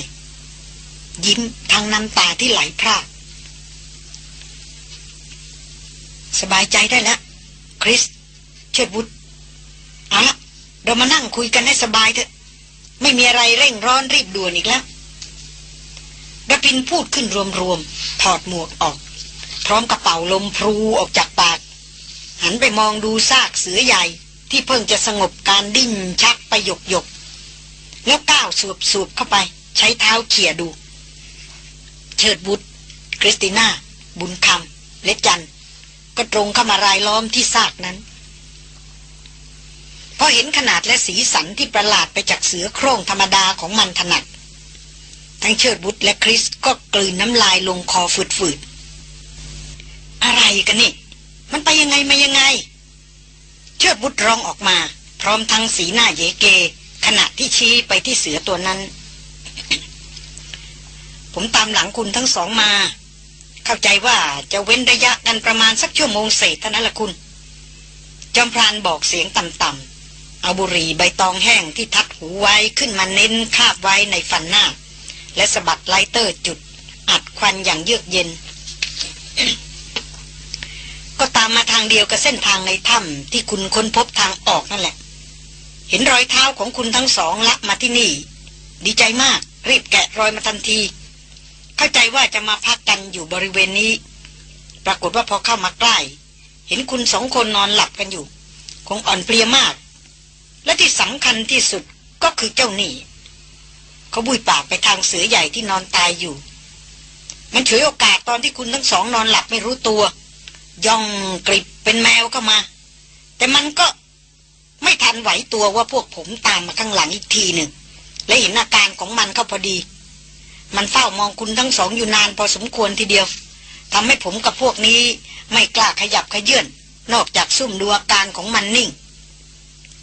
ยิ้มทางน้ำตาที่ไหลพรากสบายใจได้แล้ว คริส เชิดบุตรเอาละเรามานั่งคุยกันให้สบายเถอะ ไม่มีอะไรเร่งร้อนรีบด่วนอีกแล้ว ระพินพูดขึ้นรวมๆถอดหมวกออก พร้อมกระเป๋าลมพลูออกจากปาก หันไปมองดูซากเสือใหญ่ที่เพิ่งจะสงบการดิ้นชักไปหยกหยกแล้วก้าวสูบสูบเข้าไป ใช้เท้าเขี่ยดู เชิดบุตรคริสติน่า บุญคำและจันก็ตรงเข้ามารายล้อมที่ซากนั้นพอเห็นขนาดและสีสันที่ประหลาดไปจากเสือโคร่งธรรมดาของมันถนัด ทั้งเชิดบุตรและคริสก็กลืนน้ำลายลงคอฝืดๆ อะไรกันนี่ มันไปยังไงมายังไง เชิดบุตรร้องออกมา พร้อมทั้งสีหน้าเยเก ขณะที่ชี้ไปที่เสือตัวนั้น ผมตามหลังคุณทั้งสองมา เข้าใจว่าจะเว้นระยะกันประมาณสักชั่วโมงเศษเท่านั้นละคุณ จอมพรานบอกเสียงต่ำๆเอาบุหรี่ใบตองแห้งที่ทัดหูไว้ขึ้นมาเน้นคาบไว้ในฟันหน้า และสะบัดไลเตอร์จุด อัดควันอย่างเยือกเย็น ก็ตามมาทางเดียวกับเส้นทางในถ้ำที่คุณค้นพบทางออกนั่นแหละ เห็นรอยเท้าของคุณทั้งสองละมาที่นี่ ดีใจมาก รีบแกะรอยมาทันที เข้าใจว่าจะมาพักกันอยู่บริเวณนี้ ปรากฏว่าพอเข้ามาใกล้ เห็นคุณสองคนนอนหลับกันอยู่ คงอ่อนเพลียมาก และที่สำคัญที่สุดก็คือเจ้าหนี่ เขาบุยปากไปทางเสือใหญ่ที่นอนตายอยู่ มันฉวยโอกาสตอนที่คุณทั้งสองนอนหลับไม่รู้ตัว ย่องกริบเป็นแมวเข้ามา แต่มันก็ไม่ทันไหวตัวว่าพวกผมตามมาข้างหลังอีกทีหนึ่ง และเห็นอาการของมันเข้าพอดี มันเฝ้ามองคุณทั้งสองอยู่นานพอสมควรทีเดียวทำให้ผมกับพวกนี้ไม่กล้าขยับขยื่นนอกจากซุ่มดูอาการของมันนิ่ง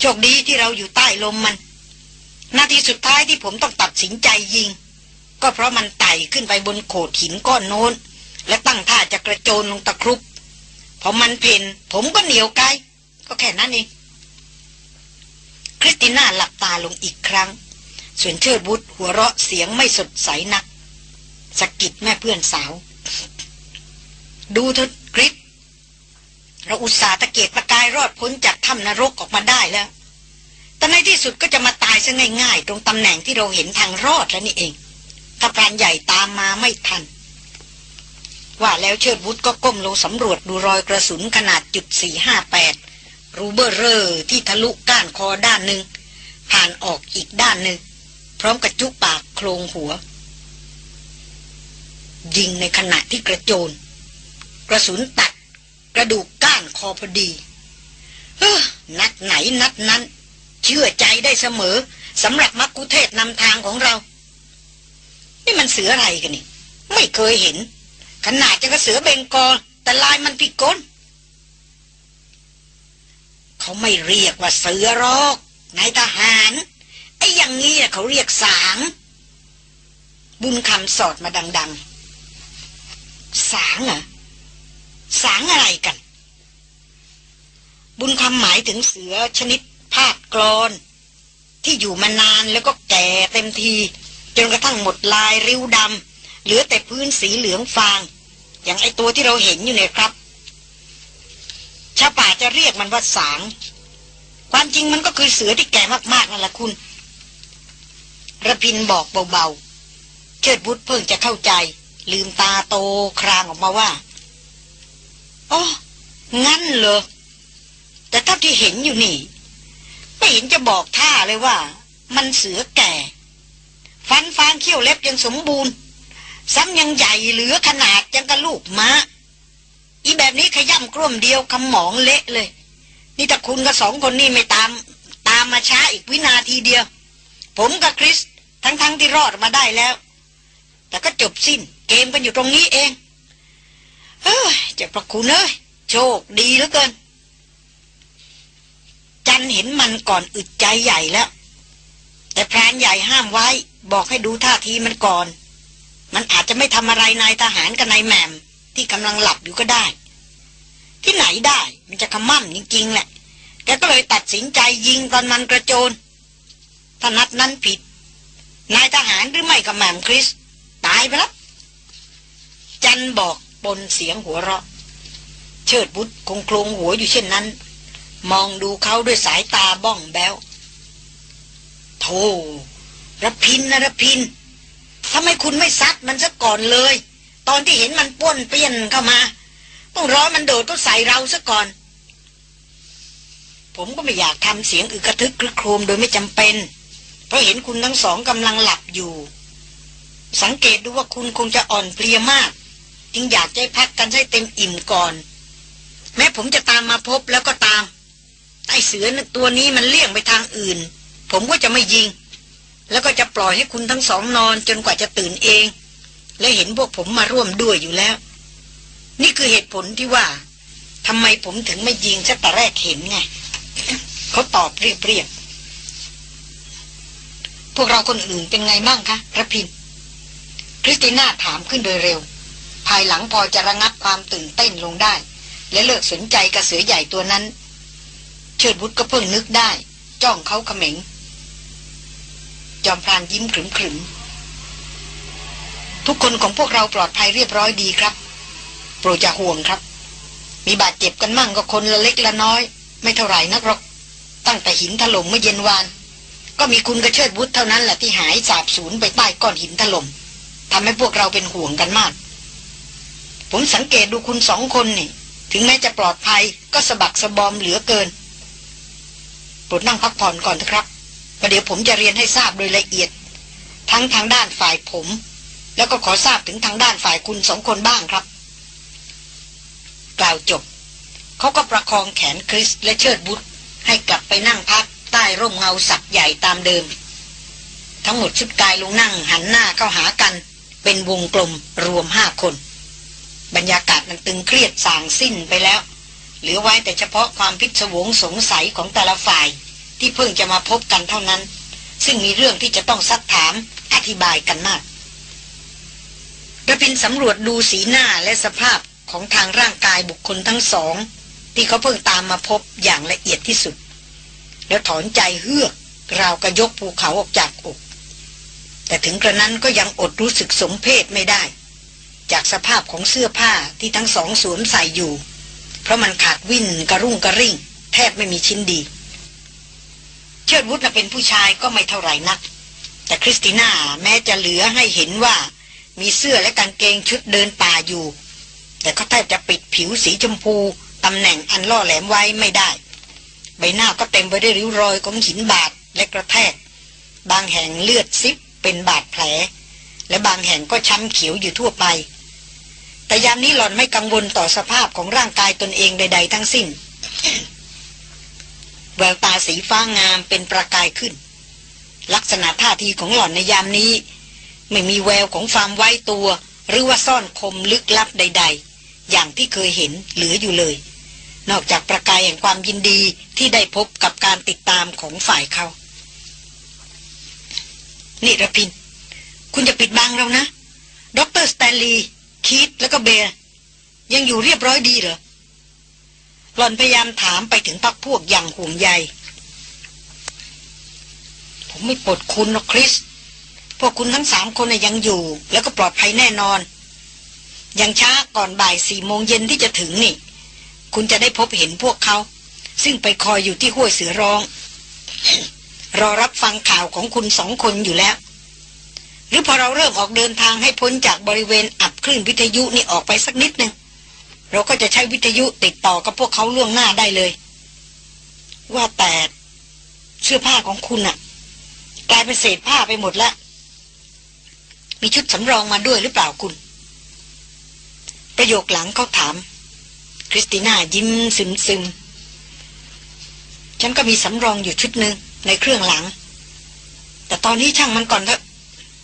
โชคดีที่เราอยู่ใต้ลมมัน นาทีสุดท้ายที่ผมต้องตัดสินใจยิง ก็เพราะมันไต่ขึ้นไปบนโขดหินก้อนโน้น และตั้งท่าจะกระโจนลงตะครุบพอมันเพนผมก็เหนียวไกลก็แค่นั้นเอง คริสติน่าหลับตาลงอีกครั้ง ส่วนเชิดบุตรหัวเราะเสียงไม่สดใสนักสกิดแม่เพื่อนสาว ดูเถอะคริสเราอุตส่าห์ตะเกียกตะกายรอดพ้นจากถ้ำนรกออกมาได้แล้ว แต่ในที่สุดก็จะมาตายซะง่าย ๆ ตรงตำแหน่งที่เราเห็นทางรอดแล้วนี่เอง ถ้าพรานใหญ่ตามมาไม่ทัน ว่าแล้วเชิดวุธก็ก้มลงสำรวจดูรอยกระสุนขนาดจุดสี่ห้าแปดรูเบอร์เรอร์ที่ทะลุก้านคอด้านหนึ่ง ผ่านออกอีกด้านหนึ่ง พร้อมกับจุปากโคลงหัว ยิงในขณะที่กระโจน กระสุนตัด กระดูกก้านคอพอดี เออนัดไหนนัดนั้น เชื่อใจได้เสมอสำหรับมัคคุเทศก์นำทางของเรา นี่มันเสืออะไรกันนี่ ไม่เคยเห็น ขนาดจะกระเสือเบงกอแต่ลายมันพิกลเขาไม่เรียกว่าเสือรอกนายทหารไอ้อย่างนี้เขาเรียกสาง บุญคำสอดมาดัง ๆ สางเหรอสางอะไรกัน บุญคำหมายถึงเสือชนิด กรอน ที่อยู่มานานแล้วก็แก่เต็มที จนกระทั่งหมดลายริ้วดำเหลือแต่พื้นสีเหลืองฟาง อย่างไอตัวที่เราเห็นอยู่เนี่ยครับชาวป่าจะเรียกมันว่าสาง ความจริงมันก็คือเสือที่แก่มากๆนั่นแหละคุณระพินบอกเบาๆ เชิดบุตรเพิ่งจะเข้าใจ ลืมตาโตครางออกมาว่าอ๋องั้นเหรอแต่ถ้าที่เห็นอยู่นี่ ไม่เห็นจะบอกท่าเลยว่า มันเสือแก่ ฟันฟางเขี้ยวเล็บยังสมบูรณ์ ซ้ำยังใหญ่เหลือขนาดยังกระลูกม้า อีแบบนี้ขย่ำกลุ่มเดียวคำหมองเละเลย นี่ถ้าคุณกับสองคนนี่ไม่ตาม ตามมาช้าอีกวินาทีเดียว ผมกับคริส ทั้งๆทที่รอดมาได้แล้ว แต่ก็จบสิ้น เกมกันอยู่ตรงนี้เองเฮ้ยจะพระคุณเอ้ยโชคดีเหลือเกิน จันเห็นมันก่อนอึดใจใหญ่แล้ว แต่พรานใหญ่ห้ามไว้ บอกให้ดูท่าทีมันก่อน มันอาจจะไม่ทำอะไรนายทหารกับนายแหม่มที่กำลังหลับอยู่ก็ได้ ที่ไหนได้มันจะขมั่นจริงๆแหละแกก็เลยตัดสินใจยิงตอนมันกระโจนถ้านัดนั้นผิด นายทหารหรือไม่กับแหม่มคริส ตายไปแล้วจันบอกบนเสียงหัวเราะ เชิดบุตรคงโครงหัวอยู่เช่นนั้น มองดูเขาด้วยสายตาบ้องแบวโธ่ระพินนะระพินทำไมคุณไม่ซัดมันซะก่อนเลย ตอนที่เห็นมันป้วนเปี้ยนเข้ามา ต้องรอมันโดดก็ใส่เราซะก่อน ผมก็ไม่อยากทำเสียงอึกระทึกครึกโครมโดยไม่จำเป็น เพราะเห็นคุณทั้งสองกำลังหลับอยู่ สังเกตดูว่าคุณคงจะอ่อนเพลียมาก จึงอยากใจพักกันให้เต็มอิ่มก่อน แม้ผมจะตามมาพบแล้วก็ตาม ไอเสือตัวนี้มันเลี่ยงไปทางอื่น ผมก็จะไม่ยิง แล้วก็จะปล่อยให้คุณทั้งสองนอนจนกว่าจะตื่นเอง และเห็นพวกผมมาร่วมด้วยอยู่แล้ว นี่คือเหตุผลที่ว่าทำไมผมถึงไม่ยิงซะแต่แรกเห็นไงเขาตอบเรียบๆพวกเราคนอื่นเป็นไงบ้างคะระพินคริสติน่าถามขึ้นโดยเร็ว ภายหลังพอจะระงับความตื่นเต้นลงได้ และเลิกสนใจกระเสือใหญ่ตัวนั้น เชิดบุตรก็เพิ่งนึกได้ จ้องเขาเขม็ง จอมพรานยิ้มขรึมขรึมทุกคนของพวกเราปลอดภัยเรียบร้อยดีครับ โปรดจะห่วงครับ มีบาดเจ็บกันมั่งก็คนละเล็กละน้อย ไม่เท่าไหร่นักหรอก ตั้งแต่หินถล่มเมื่อเย็นวาน ก็มีคุณกระเชิดบุตรเท่านั้นแหละที่หายสาบสูญไปใต้ก้อนหินถล่มทำให้พวกเราเป็นห่วงกันมาก ผมสังเกตดูคุณสองคนนี่ ถึงแม้จะปลอดภัยก็สะบักสะบอมเหลือเกิน โปรดนั่งพักผ่อนก่อนเถอะครับประเดี๋ยวผมจะเรียนให้ทราบโดยละเอียด ทั้งทางด้านฝ่ายผม แล้วก็ขอทราบถึงทางด้านฝ่ายคุณสองคนบ้างครับ กล่าวจบเขาก็ประคองแขนคริสและเชิดบุตรให้กลับไปนั่งพักใต้ร่มเงาสักใหญ่ตามเดิม ทั้งหมดชุดกายลงนั่งหันหน้าเข้าหากัน เป็นวงกลมรวมห้าคน บรรยากาศมันตึงเครียดสางสิ้นไปแล้ว เหลือไว้แต่เฉพาะความพิศวงสงสัยของแต่ละฝ่าย ที่เพิ่งจะมาพบกันเท่านั้น ซึ่งมีเรื่องที่จะต้องซักถามอธิบายกันมากระพินสำรวจดูสีหน้าและสภาพของทางร่างกายบุคคลทั้งสอง ที่เขาเพิ่งตามมาพบอย่างละเอียดที่สุด แล้วถอนใจเฮือกราวกระยกภูเขาออกจากอก แต่ถึงกระนั้นก็ยังอดรู้สึกสมเพศไม่ได้ จากสภาพของเสื้อผ้าที่ทั้งสองสวมใส่อยู่ เพราะมันขาดวิ่นกระรุ่งกระริ่ง แทบไม่มีชิ้นดี เชิดวุฒเป็นผู้ชายก็ไม่เท่าไหร่นัก แต่คริสติน่าแม้จะเหลือให้เห็นว่า มีเสื้อและกางเกงชุดเดินป่าอยู่ แต่ก็แทบจะปิดผิวสีชมพูตำแหน่งอันล่อแหลมไว้ไม่ได้ ใบหน้าก็เต็มไปด้วยริ้วรอยของหินบาดและกระแทก บางแห่งเลือดซิบเป็นบาดแผล และบางแห่งก็ช้ำเขียวอยู่ทั่วไป แต่ยามนี้หล่อนไม่กังวลต่อสภาพของร่างกายตนเองใด ๆ ทั้งสิ้น แววตาสีฟ้างามเป็นประกายขึ้น ลักษณะท่าทีของหล่อนในยามนี้ ไม่มีแววของความไว้ตัว หรือว่าซ่อนคมลึกลับใด ๆ อย่างที่เคยเห็นเหลืออยู่เลย นอกจากประกายแห่งความยินดีที่ได้พบกับการติดตามของฝ่ายเขานี่รพินทร์ คุณจะปิดบังเรานะ ดรสแตนลีย์ คีธ แล้วก็เบร์ยังอยู่เรียบร้อยดีเหรอหล่อนพยายามถามไปถึงพรรคพวกอย่างห่วงใย ผมไม่ปดคุณหรอกคริส พวกคุณทั้งสามคนยังอยู่ แล้วก็ปลอดภัยแน่นอน อย่างช้าก่อนบ่ายสี่โมงเย็นที่จะถึงนี่ คุณจะได้พบเห็นพวกเขา ซึ่งไปคอยอยู่ที่ห้วยเสือร้อง รอรับฟังข่าวของคุณสองคนอยู่แล้ว หรือพอเราเริ่มออกเดินทางให้พ้นจากบริเวณอับคลื่นวิทยุนี่ออกไปสักนิดหนึ่งเราก็จะใช้วิทยุติดต่อกับพวกเขาล่วงหน้าได้เลย ว่าแต่เสื้อผ้าของคุณอะกลายเป็นเศษผ้าไปหมดแล้วมีชุดสำรองมาด้วยหรือเปล่าคุณ ประโยคหลังเขาถาม คริสติน่ายิ้มซึมซึมฉันก็มีสำรองอยู่ชุดหนึ่งในเครื่องหลัง แต่ตอนนี้ช่างมันก่อนเถอะ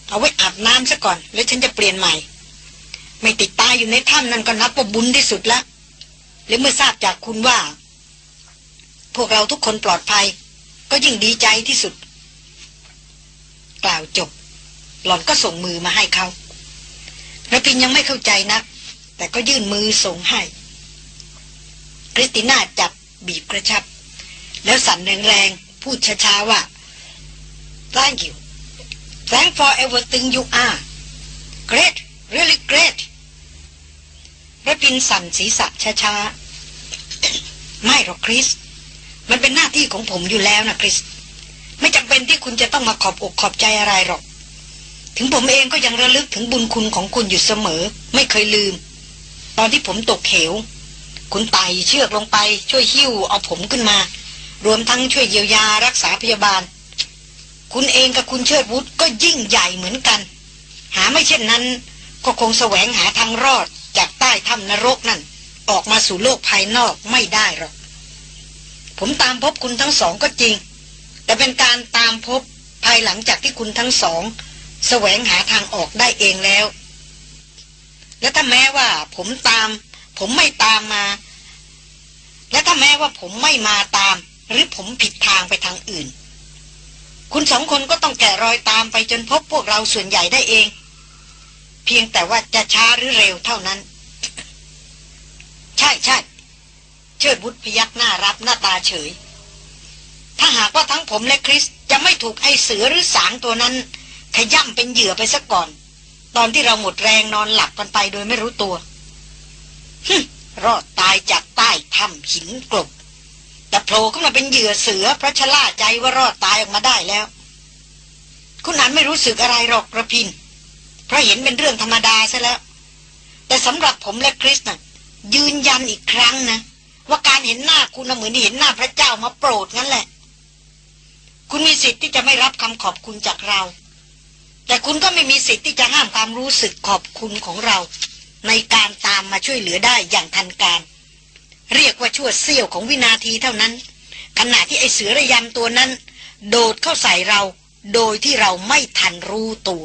เอาไว้อาบน้ำซะก่อน แล้วฉันจะเปลี่ยนใหม่ ไม่ติดตายอยู่ในถ้ำนั่นก็นับว่าบุญที่สุดแล้วเมื่อทราบจากคุณว่า พวกเราทุกคนปลอดภัย ก็ยิ่งดีใจที่สุด กล่าวจบ หล่อนก็ส่งมือมาให้เขาระพินยังไม่เข้าใจนัก แต่ก็ยื่นมือส่งให้ คริสติน่าจับบีบกระชับ แล้วสั่นแรงๆพูดช้าๆว่า thank you thank for everything you are great really great ระพินสั่นศีรษะช้าๆ ไม่หรอกคริส มันเป็นหน้าที่ของผมอยู่แล้วนะคริส ไม่จำเป็นที่คุณจะต้องมาขอบอกขอบใจอะไรหรอก ถึงผมเองก็ยังระลึกถึงบุญคุณของคุณอยู่เสมอ ไม่เคยลืม ตอนที่ผมตกเหวคุณไต่เชือกลงไป ช่วยหิ้วเอาผมขึ้นมา รวมทั้งช่วยเยียวยารักษาพยาบาล คุณเองกับคุณเชิดวุฒก็ยิ่งใหญ่เหมือนกัน หาไม่เช่นนั้น ก็คงแสวงหาทางรอดจากใต้ถ้ำนรกนั่น ออกมาสู่โลกภายนอกไม่ได้หรอก ผมตามพบคุณทั้งสองก็จริง แต่เป็นการตามพบภายหลังจากที่คุณทั้งสอง แสวงหาทางออกได้เองแล้ว และถ้าแม้ว่าผมตาม ผมไม่ตามมา และถ้าแม้ว่าผมไม่มาตาม หรือผมผิดทางไปทางอื่น คุณสองคนก็ต้องแกะรอยตามไปจนพบพวกเราส่วนใหญ่ได้เอง เพียงแต่ว่าจะช้าหรือเร็วเท่านั้น ใช่ใช่เชิดบุตรพยักหน้ารับหน้าตาเฉย ถ้าหากว่าทั้งผมและคริสจะไม่ถูกไอ้เสือหรือสางตัวนั้น ขย่ำเป็นเหยื่อไปซะก่อน ตอนที่เราหมดแรงนอนหลับกันไปโดยไม่รู้ตัวฮึรอดตายจากใต้ถ้ำหินกลบ แต่โผล่ขึ้นมาเป็นเหยื่อเสือเพราะชะล่าใจว่ารอดตายออกมาได้แล้ว คุณอันไม่รู้สึกอะไรหรอกกระพิน เพราะเห็นเป็นเรื่องธรรมดาซะแล้ว แต่สำหรับผมและคริสนะ่ะยืนยันอีกครั้งนะว่าการเห็นหน้าคุณเหมือนเห็นหน้าพระเจ้ามาโปรดงั้นแหละ คุณมีสิทธิ์ที่จะไม่รับคำขอบคุณจากเรา แต่คุณก็ไม่มีสิทธิ์ที่จะห้ามความรู้สึกขอบคุณของเรา ในการตามมาช่วยเหลือได้อย่างทันการ เรียกว่าชั่วเสี้ยวของวินาทีเท่านั้น ขณะที่ไอเสือระยำตัวนั้น โดดเข้าใส่เรา โดยที่เราไม่ทันรู้ตัว